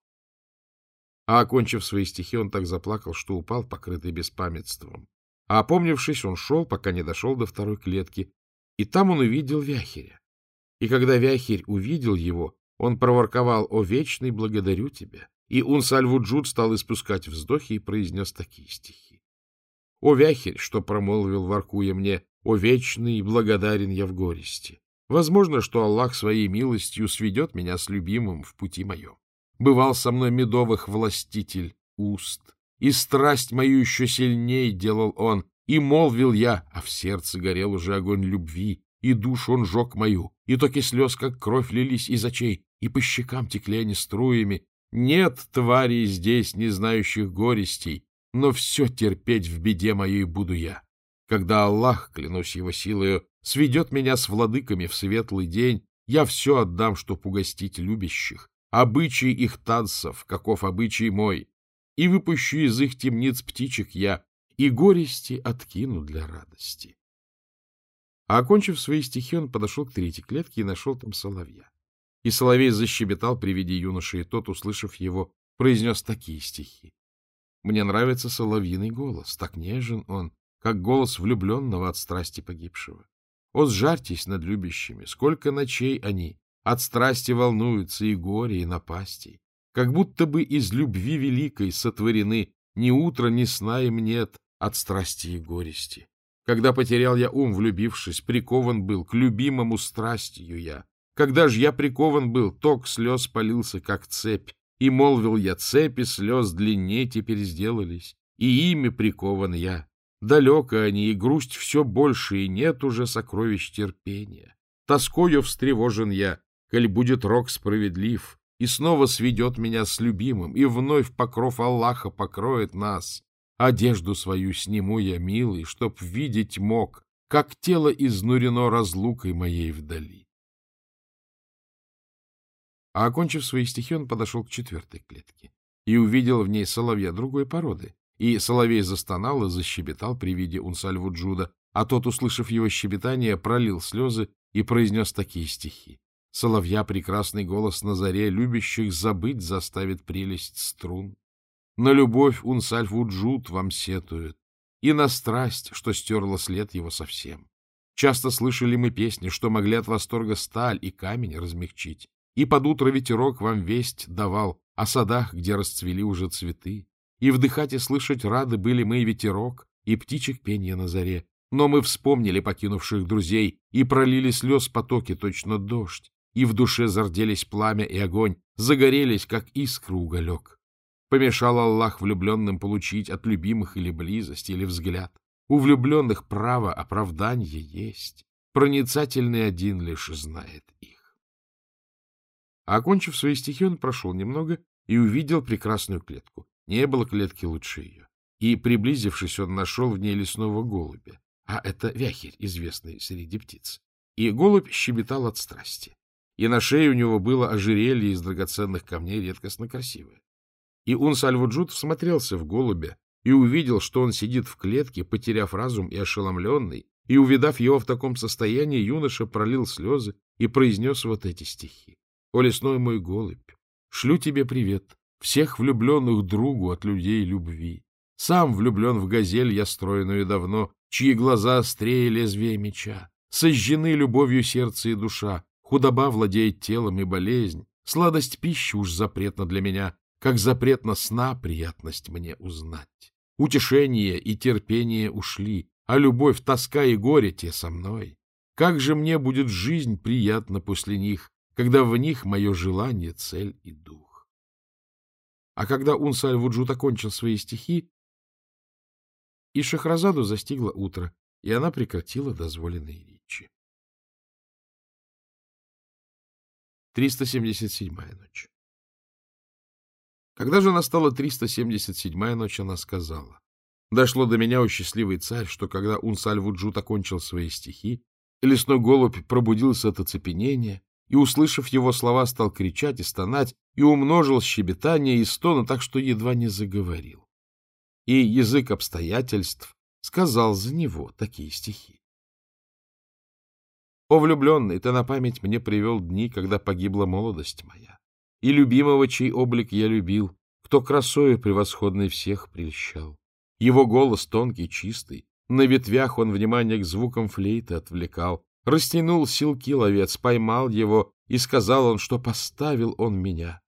А, окончив свои стихи, он так заплакал, что упал, покрытый беспамятством. А, опомнившись, он шел, пока не дошел до второй клетки, и там он увидел Вяхеря. И когда Вяхерь увидел его, он проворковал «О, вечный, благодарю тебя!» И Унсальвуджуд стал испускать вздохи и произнес такие стихи. «О, Вяхерь, что промолвил, воркуя мне, о, вечный благодарен я в горести! Возможно, что Аллах своей милостью сведет меня с любимым в пути моем. Бывал со мной медовых властитель уст, и страсть мою еще сильнее делал он, и молвил я, а в сердце горел уже огонь любви, и душу он жег мою, и токи слез, как кровь, лились из очей, и по щекам текли они струями. Нет тварей здесь, не знающих горестей, но все терпеть в беде моей буду я. Когда Аллах, клянусь его силою, сведет меня с владыками в светлый день, я все отдам, чтоб угостить любящих, обычай их танцев, каков обычай мой, и выпущу из их темниц птичек я, и горести откину для радости. А окончив свои стихи, он подошел к третьей клетке и нашел там соловья. И соловей защебетал при виде юноши, и тот, услышав его, произнес такие стихи. Мне нравится соловьиный голос, так нежен он, как голос влюбленного от страсти погибшего. О, сжарьтесь над любящими, сколько ночей они от страсти волнуются и горе, и напасти, как будто бы из любви великой сотворены ни утра, ни сна им нет от страсти и горести. Когда потерял я ум, влюбившись, прикован был к любимому страстью я. Когда ж я прикован был, ток слез полился, как цепь, и молвил я, цепи слез длиннее теперь сделались, и ими прикован я. Далеко они, и грусть все больше, и нет уже сокровищ терпения. Тоскою встревожен я, коль будет рок справедлив, и снова сведет меня с любимым, и вновь покров Аллаха покроет нас. Одежду свою сниму я, милый, чтоб видеть мог, как тело изнурено разлукой моей вдали. А, окончив свои стихи, он подошел к четвертой клетке и увидел в ней соловья другой породы, и Соловей застонал и защебетал при виде Унсальву Джуда, а тот, услышав его щебетание, пролил слезы и произнес такие стихи. Соловья прекрасный голос на заре любящих забыть заставит прелесть струн. На любовь Унсальф-Уджут вам сетует, и на страсть, что стерла след его совсем. Часто слышали мы песни, что могли от восторга сталь и камень размягчить, и под утро ветерок вам весть давал о садах, где расцвели уже цветы, и вдыхать и слышать рады были мы и ветерок, и птичек пенья на заре, но мы вспомнили покинувших друзей и пролили слез потоки, точно дождь, и в душе зарделись пламя и огонь, загорелись, как искра уголек. Помешал Аллах влюбленным получить от любимых или близость, или взгляд. У влюбленных право оправдания есть. Проницательный один лишь знает их. Окончив свои стихи, он прошел немного и увидел прекрасную клетку. Не было клетки лучше ее. И, приблизившись, он нашел в ней лесного голубя. А это вяхерь, известный среди птиц. И голубь щебетал от страсти. И на шее у него было ожерелье из драгоценных камней, редкостно красивое. И Унсальвуджут всмотрелся в голубя и увидел, что он сидит в клетке, потеряв разум и ошеломленный, и, увидав его в таком состоянии, юноша пролил слезы и произнес вот эти стихи. «О, лесной мой голубь, шлю тебе привет, всех влюбленных другу от людей любви. Сам влюблен в газель я стройную давно, чьи глаза острее лезвия меча. Сожжены любовью сердце и душа, худоба владеет телом и болезнь, сладость пищи уж запретна для меня, как запретно сна приятность мне узнать. Утешение и терпение ушли, а любовь, тоска и горе те со мной. Как же мне будет жизнь приятна после них, когда в них мое желание, цель и дух. А когда Унсаль-Вуджут окончил свои стихи, и Шахразаду застигло утро, и она прекратила дозволенные речи. 377-я ночь когда же настала 377-я ночь, она сказала, «Дошло до меня, о счастливый царь, что когда Унсаль-Вуджут окончил свои стихи, лесной голубь пробудился от оцепенения и, услышав его слова, стал кричать и стонать, и умножил щебетание и стоны так, что едва не заговорил. И язык обстоятельств сказал за него такие стихи. «О, влюбленный, ты на память мне привел дни, когда погибла молодость моя и любимого, чей облик я любил, кто красою превосходной всех прельщал. Его голос тонкий, чистый, на ветвях он внимание к звукам флейты отвлекал. Растянул силки ловец, поймал его, и сказал он, что поставил он меня.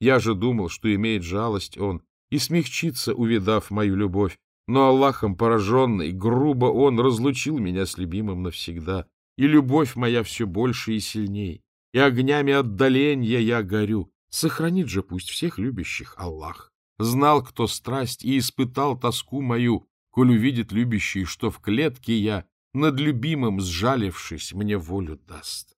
Я же думал, что имеет жалость он, и смягчится, увидав мою любовь. Но Аллахом пораженный, грубо он разлучил меня с любимым навсегда, и любовь моя все больше и сильней, и огнями отдаления я горю. Сохранит же пусть всех любящих Аллах. Знал, кто страсть, и испытал тоску мою, коль увидит любящий, что в клетке я, над любимым сжалившись, мне волю даст.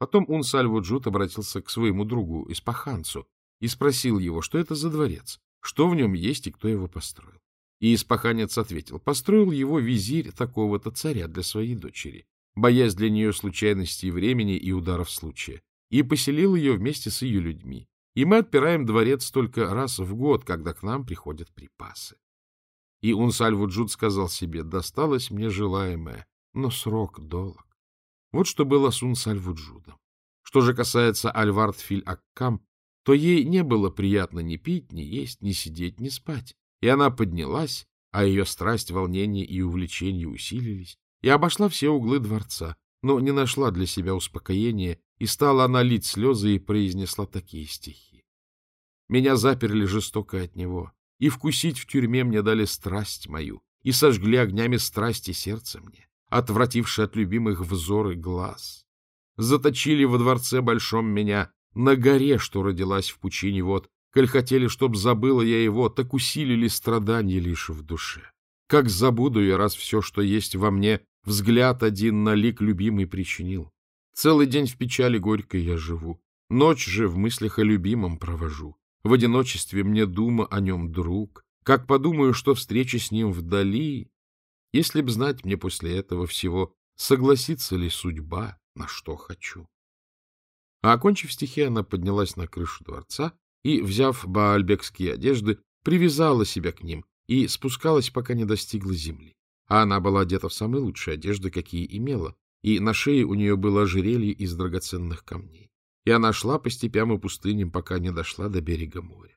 Потом Унсаль-Вуджут обратился к своему другу, Испаханцу, и спросил его, что это за дворец, что в нем есть и кто его построил. И Испаханец ответил, построил его визирь такого-то царя для своей дочери, боясь для нее случайностей времени и ударов случая и поселил ее вместе с ее людьми. И мы отпираем дворец только раз в год, когда к нам приходят припасы. И Унсаль-Вуджуд сказал себе, досталось мне желаемое, но срок долг. Вот что было с Унсаль-Вуджудом. Что же касается Альвард-Филь-Аккам, то ей не было приятно ни пить, ни есть, ни сидеть, ни спать. И она поднялась, а ее страсть, волнение и увлечение усилились, и обошла все углы дворца, но не нашла для себя успокоения и стала она лить слезы и произнесла такие стихи. Меня заперли жестоко от него, и вкусить в тюрьме мне дали страсть мою, и сожгли огнями страсти сердце мне, отвративши от любимых взоры глаз. Заточили во дворце большом меня, на горе, что родилась в пучине вод, коль хотели, чтоб забыла я его, так усилили страдания лишь в душе. Как забуду я, раз все, что есть во мне, взгляд один на лик любимый причинил. Целый день в печали горькой я живу, ночь же в мыслях о любимом провожу. В одиночестве мне дума о нем друг, как подумаю, что встреча с ним вдали. Если б знать мне после этого всего, согласится ли судьба, на что хочу. А окончив стихи, она поднялась на крышу дворца и, взяв баальбекские одежды, привязала себя к ним и спускалась, пока не достигла земли. А она была одета в самые лучшие одежды, какие имела, и на шее у нее было ожерелье из драгоценных камней. И она шла по степям и пустыням, пока не дошла до берега моря.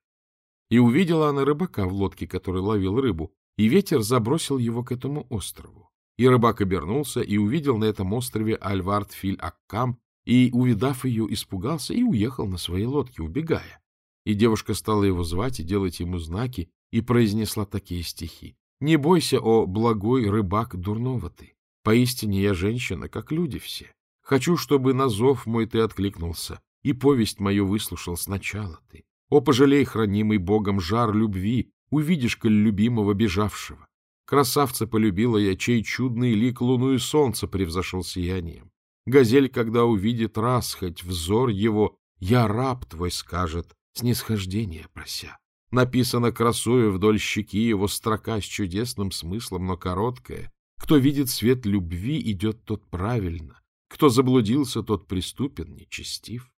И увидела она рыбака в лодке, который ловил рыбу, и ветер забросил его к этому острову. И рыбак обернулся и увидел на этом острове Альвард Филь-Аккам, и, увидав ее, испугался и уехал на своей лодке, убегая. И девушка стала его звать и делать ему знаки, и произнесла такие стихи. «Не бойся, о благой рыбак, дурного ты! Поистине я женщина, как люди все. Хочу, чтобы на зов мой ты откликнулся, и повесть мою выслушал сначала ты. О, пожалей, хранимый Богом, жар любви, увидишь, коль любимого бежавшего. Красавца полюбила я, чей чудный лик луну и солнце превзошел сиянием. Газель, когда увидит раз хоть взор его, я раб твой, скажет, снисхождение прося. Написано красою вдоль щеки его строка с чудесным смыслом, но короткая. Кто видит свет любви, идет тот правильно. Кто заблудился, тот преступен, нечестив.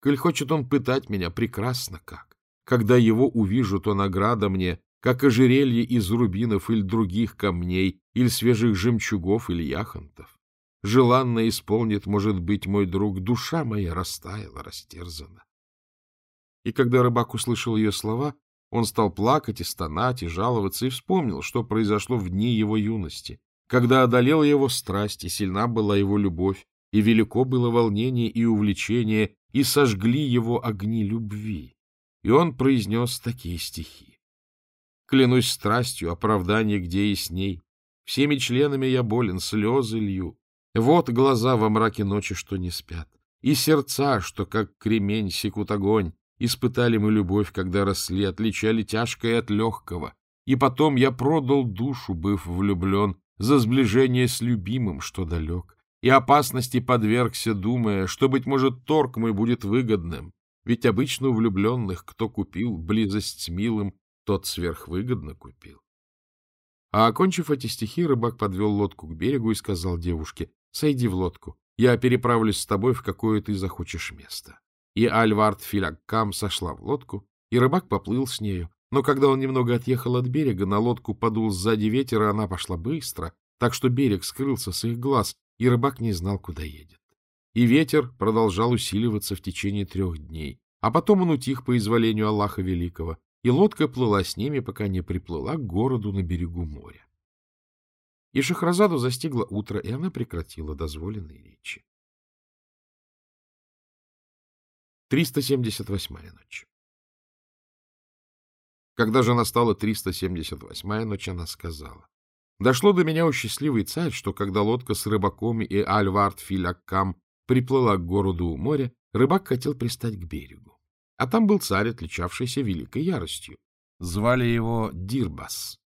Коль хочет он пытать меня, прекрасно как. Когда его увижу, то награда мне, как ожерелье из рубинов или других камней, или свежих жемчугов или яхонтов. Желанно исполнит, может быть, мой друг, душа моя растаяла, растерзана. И когда рыбак услышал ее слова, он стал плакать и стонать, и жаловаться, и вспомнил, что произошло в дни его юности, когда одолела его страсть, и сильна была его любовь, и велико было волнение и увлечение, и сожгли его огни любви. И он произнес такие стихи. «Клянусь страстью, оправдание где и с ней. Всеми членами я болен, слезы лью. Вот глаза во мраке ночи, что не спят, и сердца, что, как кремень, секут огонь, Испытали мы любовь, когда росли, отличали тяжкое от легкого. И потом я продал душу, быв влюблен, за сближение с любимым, что далек. И опасности подвергся, думая, что, быть может, торг мой будет выгодным. Ведь обычно у влюбленных, кто купил близость с милым, тот сверхвыгодно купил. А, окончив эти стихи, рыбак подвел лодку к берегу и сказал девушке, «Сойди в лодку, я переправлюсь с тобой в какое ты захочешь место» и Альвард Филяккам сошла в лодку, и рыбак поплыл с нею. Но когда он немного отъехал от берега, на лодку подул сзади ветер, и она пошла быстро, так что берег скрылся с их глаз, и рыбак не знал, куда едет. И ветер продолжал усиливаться в течение трех дней, а потом он утих по изволению Аллаха Великого, и лодка плыла с ними, пока не приплыла к городу на берегу моря. И Шахразаду застигло утро, и она прекратила дозволенные речи. 378-я ночь. Когда же настала 378-я ночь, она сказала. Дошло до меня, у счастливый царь, что когда лодка с рыбаком и Альвард Филяккам приплыла к городу у моря, рыбак хотел пристать к берегу. А там был царь, отличавшийся великой яростью. Звали его Дирбас.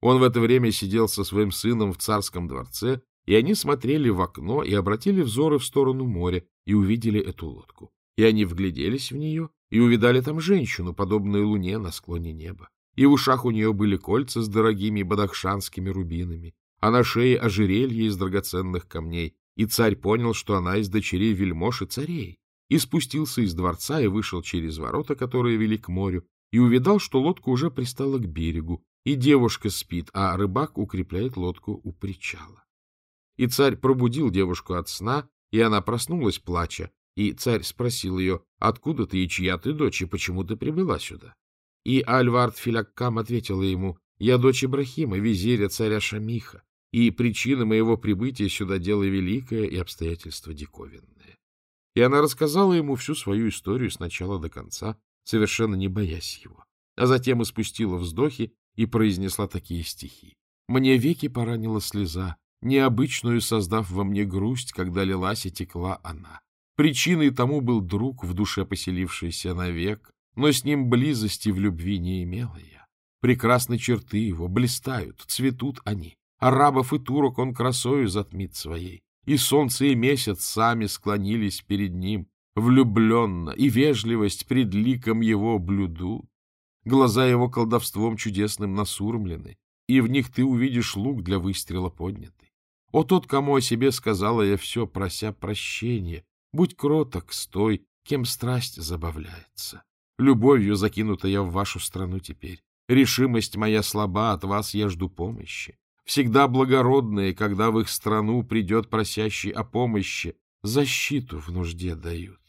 Он в это время сидел со своим сыном в царском дворце, и они смотрели в окно и обратили взоры в сторону моря и увидели эту лодку. И они вгляделись в нее и увидали там женщину, подобную луне на склоне неба. И в ушах у нее были кольца с дорогими бадахшанскими рубинами, а на шее ожерелье из драгоценных камней. И царь понял, что она из дочерей вельмож и царей, и спустился из дворца и вышел через ворота, которые вели к морю, и увидал, что лодка уже пристала к берегу, и девушка спит, а рыбак укрепляет лодку у причала. И царь пробудил девушку от сна, и она проснулась, плача, и царь спросил ее, откуда ты и чья ты дочь, и почему ты прибыла сюда? И Альвард Филяккам ответила ему, я дочь Ибрахима, визиря царя Шамиха, и причина моего прибытия сюда дело великое и обстоятельства диковинное. И она рассказала ему всю свою историю с начала до конца, совершенно не боясь его, а затем испустила вздохи и произнесла такие стихи. «Мне веки поранила слеза, необычную создав во мне грусть, когда лилась и текла она. Причиной тому был друг, в душе поселившийся навек, но с ним близости в любви не имела я. Прекрасны черты его, блистают, цветут они. Арабов и турок он красою затмит своей. И солнце, и месяц сами склонились перед ним, влюбленно, и вежливость пред ликом его блюдут. Глаза его колдовством чудесным насурмлены, и в них ты увидишь лук для выстрела поднятый. О тот, кому о себе сказала я все, прося прощения, Будь кроток, стой, кем страсть забавляется. Любовью закинута я в вашу страну теперь. Решимость моя слаба, от вас я жду помощи. всегда благородные, когда в их страну придет просящий о помощи, защиту в нужде дают.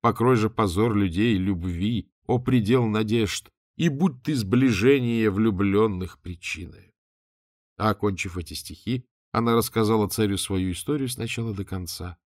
Покрой же позор людей любви, о предел надежд, и будь ты сближение влюбленных причиной. А, окончив эти стихи, она рассказала царю свою историю с начала до конца,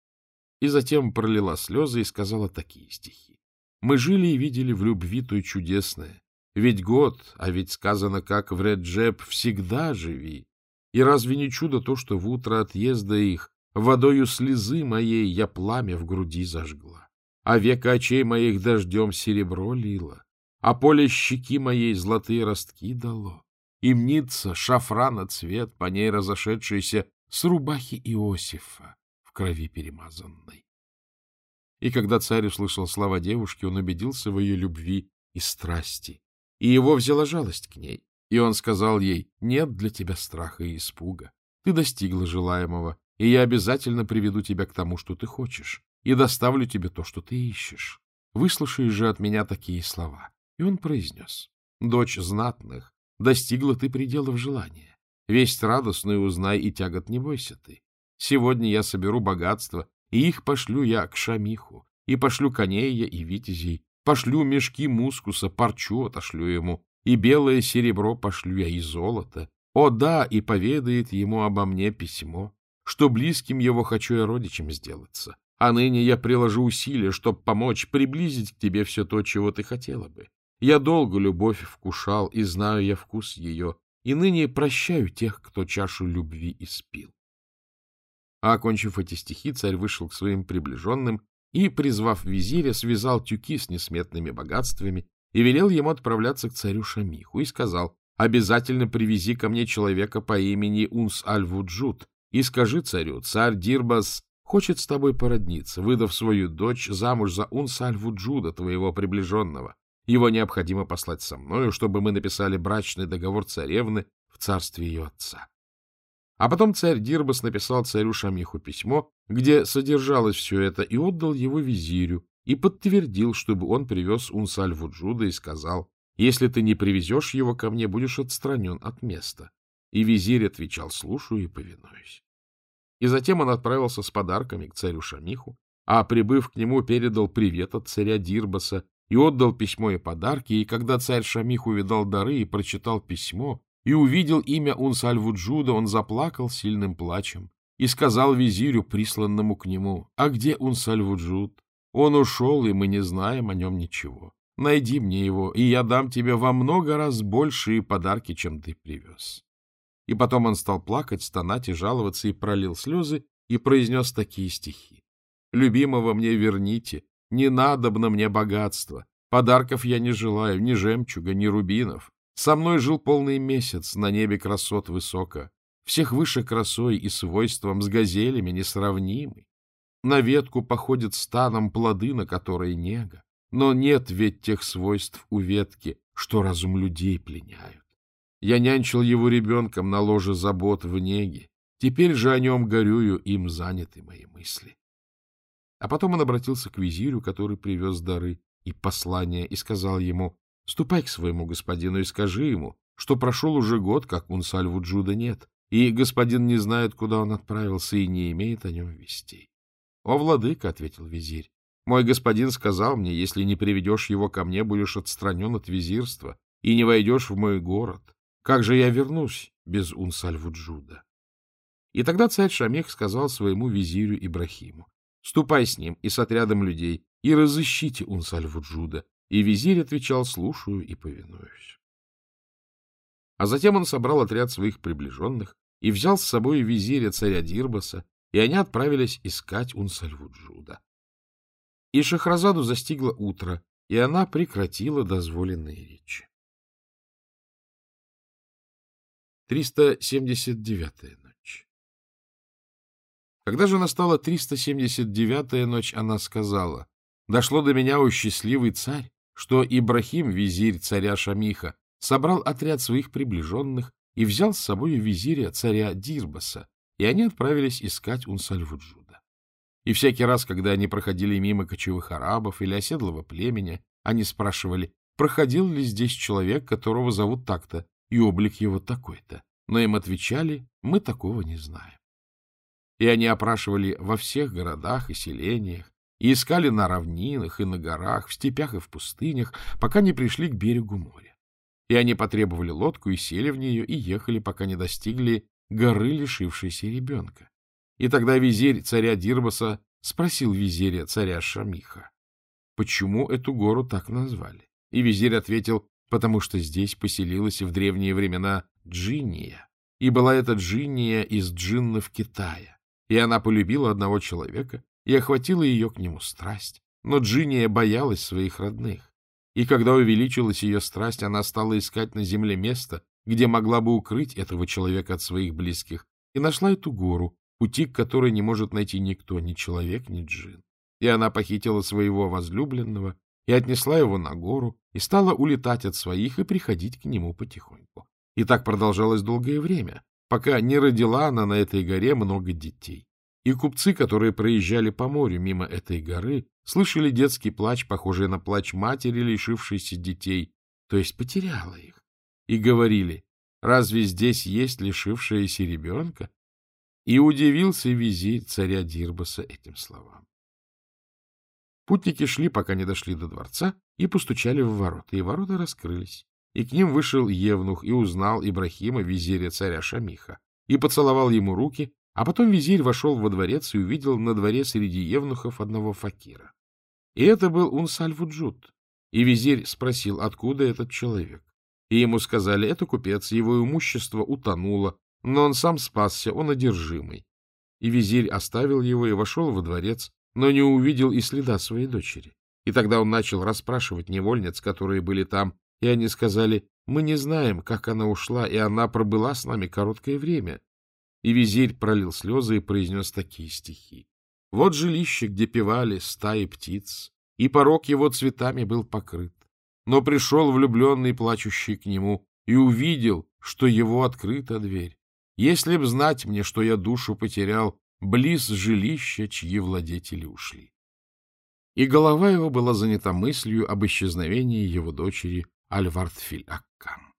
и затем пролила слезы и сказала такие стихи. «Мы жили и видели в любви той чудесное. Ведь год, а ведь сказано, как в Реджеп, всегда живи. И разве не чудо то, что в утро отъезда их водою слезы моей я пламя в груди зажгла, а века очей моих дождем серебро лило, а поле щеки моей золотые ростки дало, и мнится шафрана цвет, по ней разошедшийся с рубахи Иосифа крови перемазанной. И когда царь услышал слова девушки, он убедился в ее любви и страсти, и его взяла жалость к ней. И он сказал ей, нет для тебя страха и испуга. Ты достигла желаемого, и я обязательно приведу тебя к тому, что ты хочешь, и доставлю тебе то, что ты ищешь. Выслушай же от меня такие слова. И он произнес, дочь знатных, достигла ты пределов желания. Весть радостную узнай, и тягот не бойся ты. Сегодня я соберу богатство, и их пошлю я к Шамиху, и пошлю коней я и витязей, пошлю мешки мускуса, парчу отошлю ему, и белое серебро пошлю я, и золото. О да, и поведает ему обо мне письмо, что близким его хочу я родичем сделаться. А ныне я приложу усилия, чтобы помочь приблизить к тебе все то, чего ты хотела бы. Я долго любовь вкушал, и знаю я вкус ее, и ныне прощаю тех, кто чашу любви испил. А, окончив эти стихи, царь вышел к своим приближенным и, призвав визиря, связал тюки с несметными богатствами и велел ему отправляться к царю Шамиху и сказал, «Обязательно привези ко мне человека по имени Унс-Аль-Вуджут и скажи царю, царь Дирбас хочет с тобой породниться, выдав свою дочь замуж за Унс-Аль-Вуджуда, твоего приближенного. Его необходимо послать со мною, чтобы мы написали брачный договор царевны в царстве ее отца. А потом царь Дирбас написал царю Шамиху письмо, где содержалось все это, и отдал его визирю, и подтвердил, чтобы он привез Унсаль-Вуджуда и сказал, «Если ты не привезешь его ко мне, будешь отстранен от места». И визирь отвечал, «Слушаю и повинуюсь». И затем он отправился с подарками к царю Шамиху, а, прибыв к нему, передал привет от царя Дирбаса и отдал письмо и подарки, и когда царь Шамих увидал дары и прочитал письмо, и увидел имя Унсаль-Вуджуда, он заплакал сильным плачем и сказал визирю, присланному к нему, «А где Унсаль-Вуджуд? Он ушел, и мы не знаем о нем ничего. Найди мне его, и я дам тебе во много раз большие подарки, чем ты привез». И потом он стал плакать, стонать и жаловаться, и пролил слезы, и произнес такие стихи. «Любимого мне верните, не надобно мне богатства. Подарков я не желаю, ни жемчуга, ни рубинов. Со мной жил полный месяц, на небе красот высоко. Всех выше красой и свойством с газелями несравнимый. На ветку походит станом плоды, на которые нега. Но нет ведь тех свойств у ветки, что разум людей пленяют. Я нянчил его ребенком на ложе забот в неге. Теперь же о нем горюю, им заняты мои мысли. А потом он обратился к визирю, который привез дары и послания, и сказал ему, «Ступай к своему господину и скажи ему, что прошел уже год, как Мунсальву Джуда нет, и господин не знает, куда он отправился, и не имеет о нем вестей». «О, владыка», — ответил визирь, — «мой господин сказал мне, если не приведешь его ко мне, будешь отстранен от визирства и не войдешь в мой город. Как же я вернусь без Унсальву Джуда?» И тогда царь Шамех сказал своему визирю Ибрахиму, Ступай с ним и с отрядом людей, и разыщите Унсаль-Вуджуда. И визирь отвечал, слушаю и повинуюсь. А затем он собрал отряд своих приближенных и взял с собой визиря царя Дирбаса, и они отправились искать Унсаль-Вуджуда. И Шахразаду застигло утро, и она прекратила дозволенные речи. 379 когда же настала 379-я ночь, она сказала, «Дошло до меня, о счастливый царь, что Ибрахим, визирь царя Шамиха, собрал отряд своих приближенных и взял с собой визиря царя Дирбаса, и они отправились искать Унсальвуджуда. И всякий раз, когда они проходили мимо кочевых арабов или оседлого племени, они спрашивали, проходил ли здесь человек, которого зовут так-то, и облик его такой-то. Но им отвечали, мы такого не знаем. И они опрашивали во всех городах и селениях, и искали на равнинах и на горах, в степях и в пустынях, пока не пришли к берегу моря. И они потребовали лодку и сели в нее, и ехали, пока не достигли горы, лишившейся ребенка. И тогда визирь царя Дирбаса спросил визиря царя Шамиха, почему эту гору так назвали. И визирь ответил, потому что здесь поселилась в древние времена Джинния, и была эта Джинния из джиннов Китая, и она полюбила одного человека, и охватила ее к нему страсть. Но Джинния боялась своих родных, и когда увеличилась ее страсть, она стала искать на земле место, где могла бы укрыть этого человека от своих близких, и нашла эту гору, пути к которой не может найти никто, ни человек, ни джин. И она похитила своего возлюбленного и отнесла его на гору, и стала улетать от своих и приходить к нему потихоньку. И так продолжалось долгое время, пока не родила она на этой горе много детей. И купцы, которые проезжали по морю мимо этой горы, слышали детский плач, похожий на плач матери, лишившейся детей, то есть потеряла их, и говорили, разве здесь есть лишившаяся ребенка? И удивился визирь царя Дирбаса этим словам. Путники шли, пока не дошли до дворца, и постучали в ворота, и ворота раскрылись. И к ним вышел Евнух и узнал Ибрахима, визиря царя Шамиха, и поцеловал ему руки, а потом визирь вошел во дворец и увидел на дворе среди евнухов одного факира. И это был Унсаль-Вуджут. И визирь спросил, откуда этот человек. И ему сказали, это купец, его имущество утонуло, но он сам спасся, он одержимый. И визирь оставил его и вошел во дворец, но не увидел и следа своей дочери. И тогда он начал расспрашивать невольниц, которые были там, и они сказали, мы не знаем, как она ушла, и она пробыла с нами короткое время. И визирь пролил слезы и произнес такие стихи. Вот жилище, где певали стаи птиц, и порог его цветами был покрыт. Но пришел влюбленный, плачущий к нему, и увидел, что его открыта дверь. Если б знать мне, что я душу потерял, близ жилища, чьи владетели ушли. И голова его была занята мыслью об исчезновении его дочери Аль-Вартфиль-Аккам.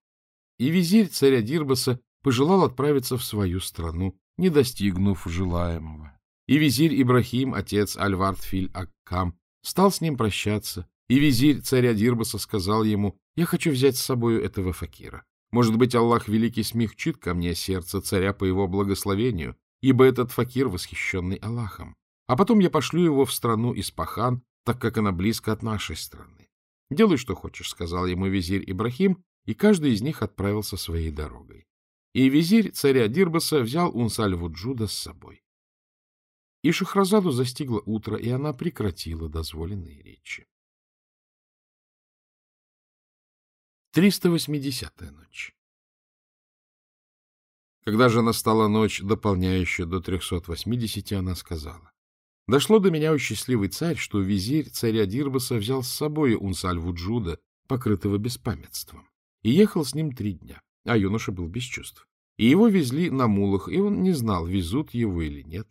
И визирь царя Дирбаса пожелал отправиться в свою страну, не достигнув желаемого. И визирь Ибрахим, отец Аль-Вартфиль-Аккам, стал с ним прощаться, и визирь царя Дирбаса сказал ему, «Я хочу взять с собою этого факира. Может быть, Аллах Великий смягчит ко мне сердце царя по его благословению, ибо этот факир восхищенный Аллахом. А потом я пошлю его в страну Испахан, так как она близко от нашей страны. — Делай, что хочешь, — сказал ему визирь Ибрахим, и каждый из них отправился своей дорогой. И визирь царя Дирбаса взял Унсальву Джуда с собой. И Шахразаду застигло утро, и она прекратила дозволенные речи. 380-я ночь когда же настала ночь, дополняющая до 380, она сказала. Дошло до меня, у счастливый царь, что визирь царя Дирбаса взял с собой Унсаль-Вуджуда, покрытого беспамятством, и ехал с ним три дня, а юноша был без чувств. И его везли на мулах, и он не знал, везут его или нет.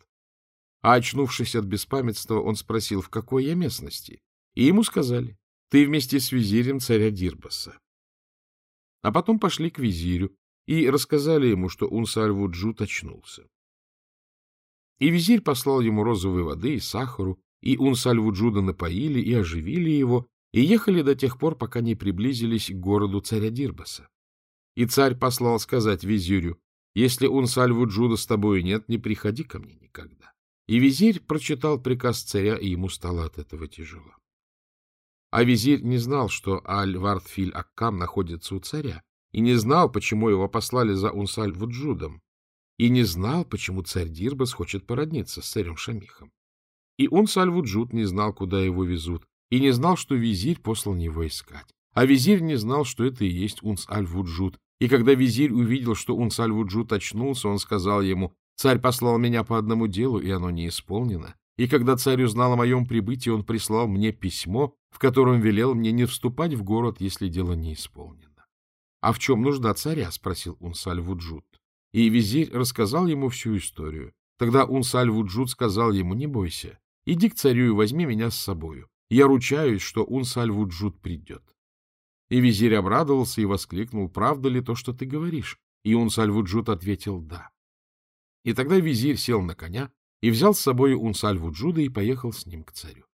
А очнувшись от беспамятства, он спросил, в какой я местности, и ему сказали, ты вместе с визирем царя Дирбаса. А потом пошли к визирю, и рассказали ему, что Унсаль-Вуджут очнулся. И визирь послал ему розовой воды и сахару, и Унсаль-Вуджуда напоили и оживили его, и ехали до тех пор, пока не приблизились к городу царя Дирбаса. И царь послал сказать визирю, «Если Унсаль-Вуджуда с тобой нет, не приходи ко мне никогда». И визирь прочитал приказ царя, и ему стало от этого тяжело. А визирь не знал, что Аль-Вартфиль-Аккам находится у царя, и не знал, почему его послали за Унсаль-Вуджудом, и не знал, почему царь Дирбас хочет породниться с царем Шамихом. И Унсаль-Вуджуд не знал, куда его везут, и не знал, что визирь послал его искать. А визирь не знал, что это и есть Унс-Аль-Вуджуд. И когда визирь увидел, что Унс-Аль-Вуджуд очнулся, он сказал ему, «Царь послал меня по одному делу, и оно не исполнено. И когда царь узнал о моем прибытии, он прислал мне письмо, в котором велел мне не вступать в город, если дело не исполнено. — А в чем нужда царя? — спросил Унсаль-Вуджут. И визирь рассказал ему всю историю. Тогда Унсаль-Вуджут сказал ему, не бойся, иди к царю и возьми меня с собою. Я ручаюсь, что Унсаль-Вуджут придет. И визирь обрадовался и воскликнул, правда ли то, что ты говоришь? И Унсаль-Вуджуд ответил «да». И тогда визирь сел на коня и взял с собой Унсаль-Вуджуда и поехал с ним к царю.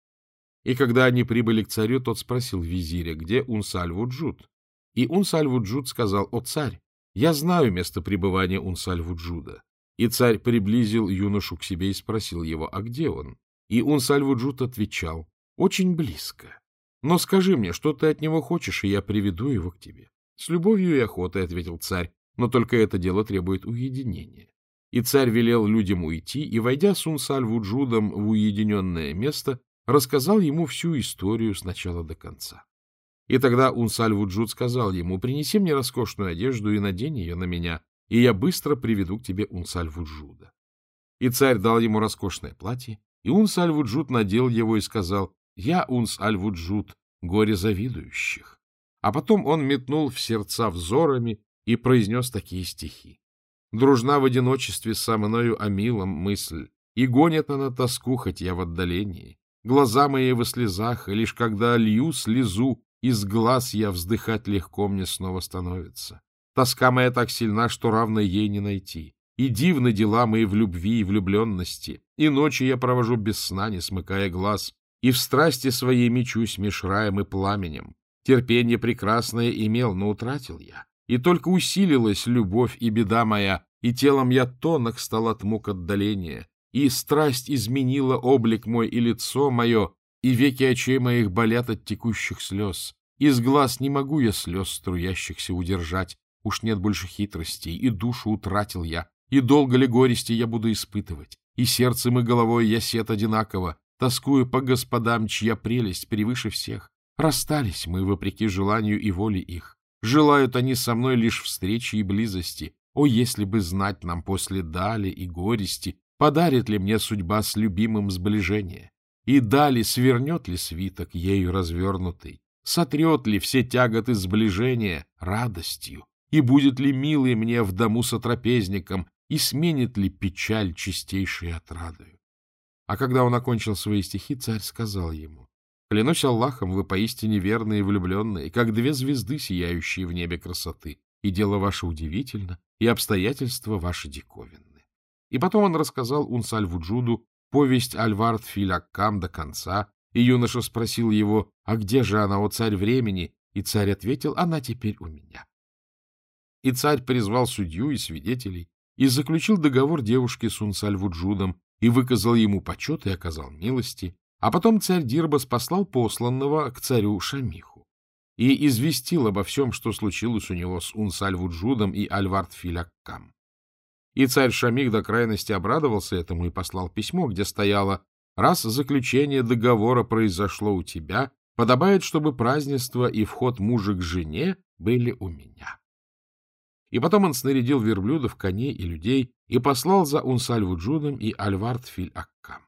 И когда они прибыли к царю, тот спросил визиря, где Унсаль-Вуджуд. И Унсаль-Вуджуд сказал, «О, царь, я знаю место пребывания Унсаль-Вуджуда». И царь приблизил юношу к себе и спросил его, «А где он?» И Унсаль-Вуджуд отвечал, «Очень близко. Но скажи мне, что ты от него хочешь, и я приведу его к тебе». «С любовью и охотой», — ответил царь, «но только это дело требует уединения». И царь велел людям уйти, и, войдя с Унсаль-Вуджудом в уединенное место, рассказал ему всю историю с начала до конца. И тогда Унсаль-Вуджуд сказал ему, «Принеси мне роскошную одежду и надень ее на меня, и я быстро приведу к тебе Унсаль-Вуджуда». И царь дал ему роскошное платье, и Унс-Аль-Вуджуд надел его и сказал, «Я Унс-Аль-Вуджуд, горе завидующих». А потом он метнул в сердца взорами и произнес такие стихи. «Дружна в одиночестве со мною милом мысль, и гонит она тоску, хоть я в отдалении. Глаза мои во слезах, и лишь когда лью слезу, из глаз я вздыхать легко мне снова становится. Тоска моя так сильна, что равно ей не найти. И дивны дела мои в любви и влюбленности, и ночи я провожу без сна, не смыкая глаз, и в страсти своей мечусь меж раем и пламенем. Терпение прекрасное имел, но утратил я. И только усилилась любовь и беда моя, и телом я тонок стал от мук отдаления, и страсть изменила облик мой и лицо мое, и веки очей моих болят от текущих слез. Из глаз не могу я слез струящихся удержать, уж нет больше хитростей, и душу утратил я, и долго ли горести я буду испытывать? И сердцем и головой я сет одинаково, тоскую по господам, чья прелесть превыше всех. Расстались мы, вопреки желанию и воле их. Желают они со мной лишь встречи и близости. О, если бы знать нам после дали и горести, подарит ли мне судьба с любимым сближение? И дали свернет ли свиток ею развернутый? Сотрет ли все тяготы сближения радостью? И будет ли милый мне в дому сотрапезником и сменит ли печаль чистейшей отрадою. А когда он окончил свои стихи, царь сказал ему, «Клянусь Аллахом, вы поистине верные и влюбленные, как две звезды, сияющие в небе красоты, и дело ваше удивительно, и обстоятельства ваши диковинны». И потом он рассказал Унсаль-Вуджуду повесть Альвард Филяккам до конца, и юноша спросил его, «А где же она, о царь времени?» И царь ответил, «Она теперь у меня». И царь призвал судью и свидетелей, и заключил договор девушке с Унсальвуджудом и выказал ему почет и оказал милости, а потом царь Дирбас послал посланного к царю Шамиху и известил обо всем, что случилось у него с Унсальвуджудом и Альвард-Филяккам. И царь Шамих до крайности обрадовался этому и послал письмо, где стояло «Раз заключение договора произошло у тебя, подобает, чтобы празднество и вход мужа к жене были у меня». И потом он снарядил верблюдов, коней и людей и послал за Унсаль-Вуджудом и Альвард-Филь-Аккам.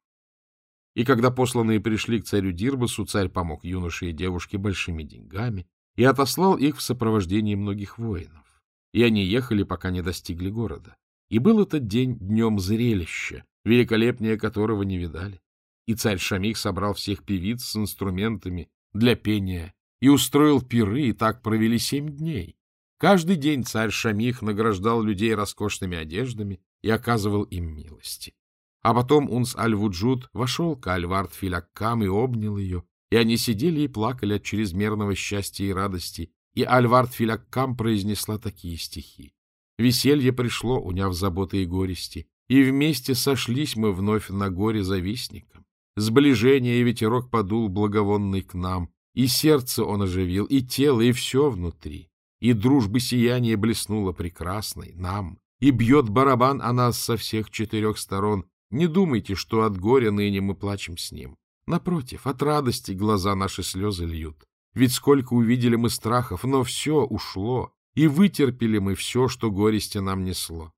И когда посланные пришли к царю Дирбасу, царь помог юноше и девушке большими деньгами и отослал их в сопровождении многих воинов. И они ехали, пока не достигли города. И был этот день днем зрелища, великолепнее которого не видали. И царь Шамих собрал всех певиц с инструментами для пения и устроил пиры, и так провели семь дней. Каждый день царь Шамих награждал людей роскошными одеждами и оказывал им милости. А потом Унс Аль-Вуджуд вошел к Альвард Филяккам и обнял ее, и они сидели и плакали от чрезмерного счастья и радости, и Альвард Филяккам произнесла такие стихи. «Веселье пришло, уняв заботы и горести, и вместе сошлись мы вновь на горе завистникам. Сближение и ветерок подул благовонный к нам, и сердце он оживил, и тело, и все внутри и дружбы сияние блеснуло прекрасной нам, и бьет барабан о нас со всех четырех сторон. Не думайте, что от горя ныне мы плачем с ним. Напротив, от радости глаза наши слезы льют. Ведь сколько увидели мы страхов, но все ушло, и вытерпели мы все, что горести нам несло.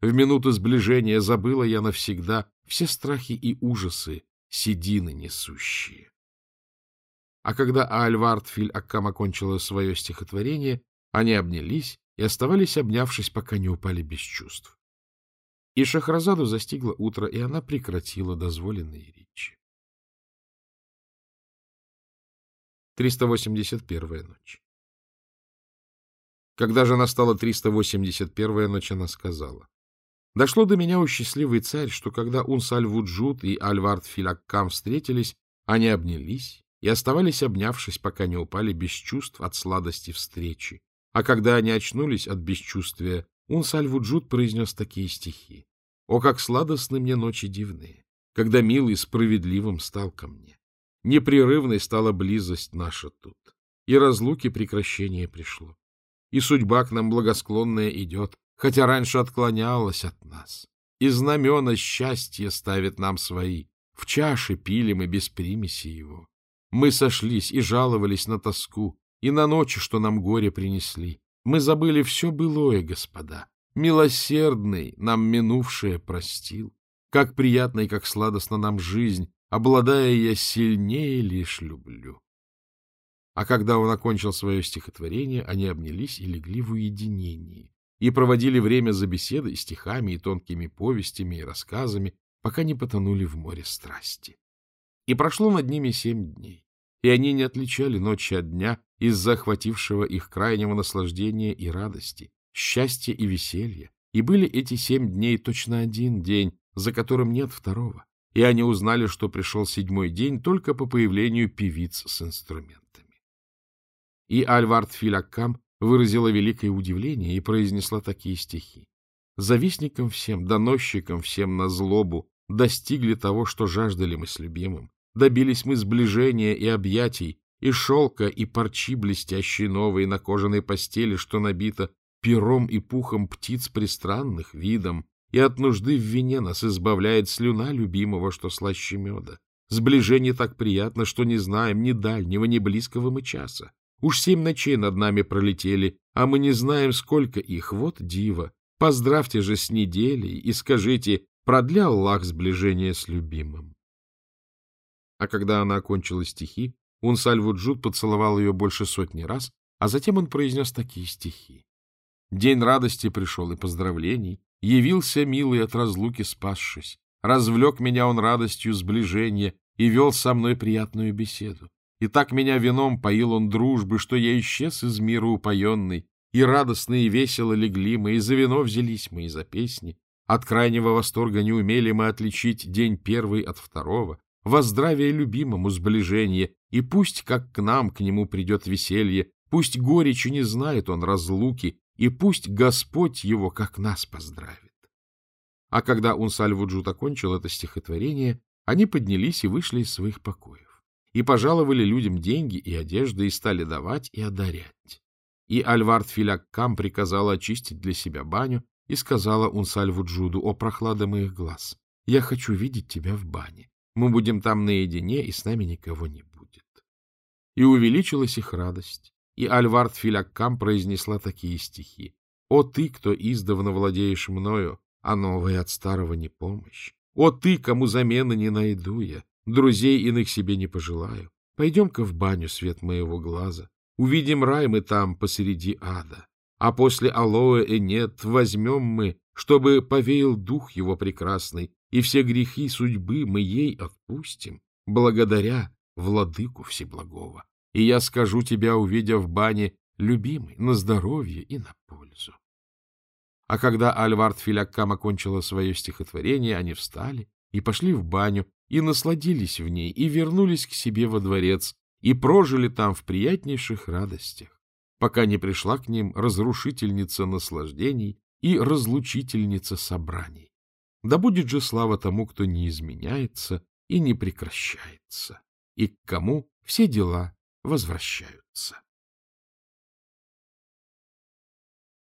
В минуту сближения забыла я навсегда все страхи и ужасы, седины несущие. А когда Альвард Филь Аккам окончила свое стихотворение, они обнялись и оставались, обнявшись, пока не упали без чувств. И Шахразаду застигло утро, и она прекратила дозволенные речи. 381-я ночь Когда же настала 381-я ночь, она сказала, «Дошло до меня, у счастливый царь, что когда Унсаль-Вуджут и Альвард Филаккам встретились, они обнялись и оставались обнявшись, пока не упали без чувств от сладости встречи. А когда они очнулись от бесчувствия, Унсаль-Вуджут произнес такие стихи. «О, как сладостны мне ночи дивные, когда милый справедливым стал ко мне! Непрерывной стала близость наша тут, и разлуки прекращение пришло. И судьба к нам благосклонная идет, хотя раньше отклонялась от нас. И знамена счастья ставит нам свои, в чаше пили мы без примеси его. Мы сошлись и жаловались на тоску, и на ночи, что нам горе принесли. Мы забыли все былое, господа. Милосердный нам минувшее простил. Как приятно и как сладостна нам жизнь, обладая я сильнее лишь люблю. А когда он окончил свое стихотворение, они обнялись и легли в уединении и проводили время за беседой, стихами и тонкими повестями и рассказами, пока не потонули в море страсти. И прошло над ними семь дней, и они не отличали ночи от дня из-за охватившего их крайнего наслаждения и радости, счастья и веселья. И были эти семь дней точно один день, за которым нет второго. И они узнали, что пришел седьмой день только по появлению певиц с инструментами. И Альвард Филаккам выразила великое удивление и произнесла такие стихи. Завистникам всем, доносчикам всем на злобу достигли того, что жаждали мы с любимым. Добились мы сближения и объятий, и шелка, и парчи блестящие новые на кожаной постели, что набито пером и пухом птиц пристранных видом, и от нужды в вине нас избавляет слюна любимого, что слаще меда. Сближение так приятно, что не знаем ни дальнего, ни близкого мы часа. Уж семь ночей над нами пролетели, а мы не знаем, сколько их. Вот диво. Поздравьте же с неделей и скажите, продлял Аллах сближение с любимым. А когда она окончила стихи, Унсаль-Вуджуд поцеловал ее больше сотни раз, а затем он произнес такие стихи. День радости пришел и поздравлений, явился милый от разлуки спасшись, развлек меня он радостью сближения и вел со мной приятную беседу. И так меня вином поил он дружбы, что я исчез из мира упоенный, и радостно и весело легли мы, и за вино взялись мы, и за песни. От крайнего восторга не умели мы отличить день первый от второго, во здравие любимому сближение, и пусть, как к нам, к нему придет веселье, пусть горечи не знает он разлуки, и пусть Господь его, как нас, поздравит. А когда Унсаль-Вуджут окончил это стихотворение, они поднялись и вышли из своих покоев, и пожаловали людям деньги и одежды, и стали давать и одарять. И Альвард Филяккам приказал очистить для себя баню, и сказала Унсаль-Вуджуду, о прохлада моих глаз, я хочу видеть тебя в бане. Мы будем там наедине, и с нами никого не будет. И увеличилась их радость, и Альвард Филяккам произнесла такие стихи. «О ты, кто издавна владеешь мною, а новая от старого не помощь! О ты, кому замены не найду я, друзей иных себе не пожелаю! Пойдем-ка в баню, свет моего глаза, увидим рай мы там посреди ада, а после алоэ и нет возьмем мы, чтобы повеял дух его прекрасный, и все грехи судьбы мы ей отпустим, благодаря владыку Всеблагого. И я скажу тебя, увидя в бане, любимый, на здоровье и на пользу. А когда Альвард Филяккам окончила свое стихотворение, они встали и пошли в баню, и насладились в ней, и вернулись к себе во дворец, и прожили там в приятнейших радостях, пока не пришла к ним разрушительница наслаждений и разлучительница собраний. Да будет же слава тому, кто не изменяется и не прекращается, и к кому все дела возвращаются.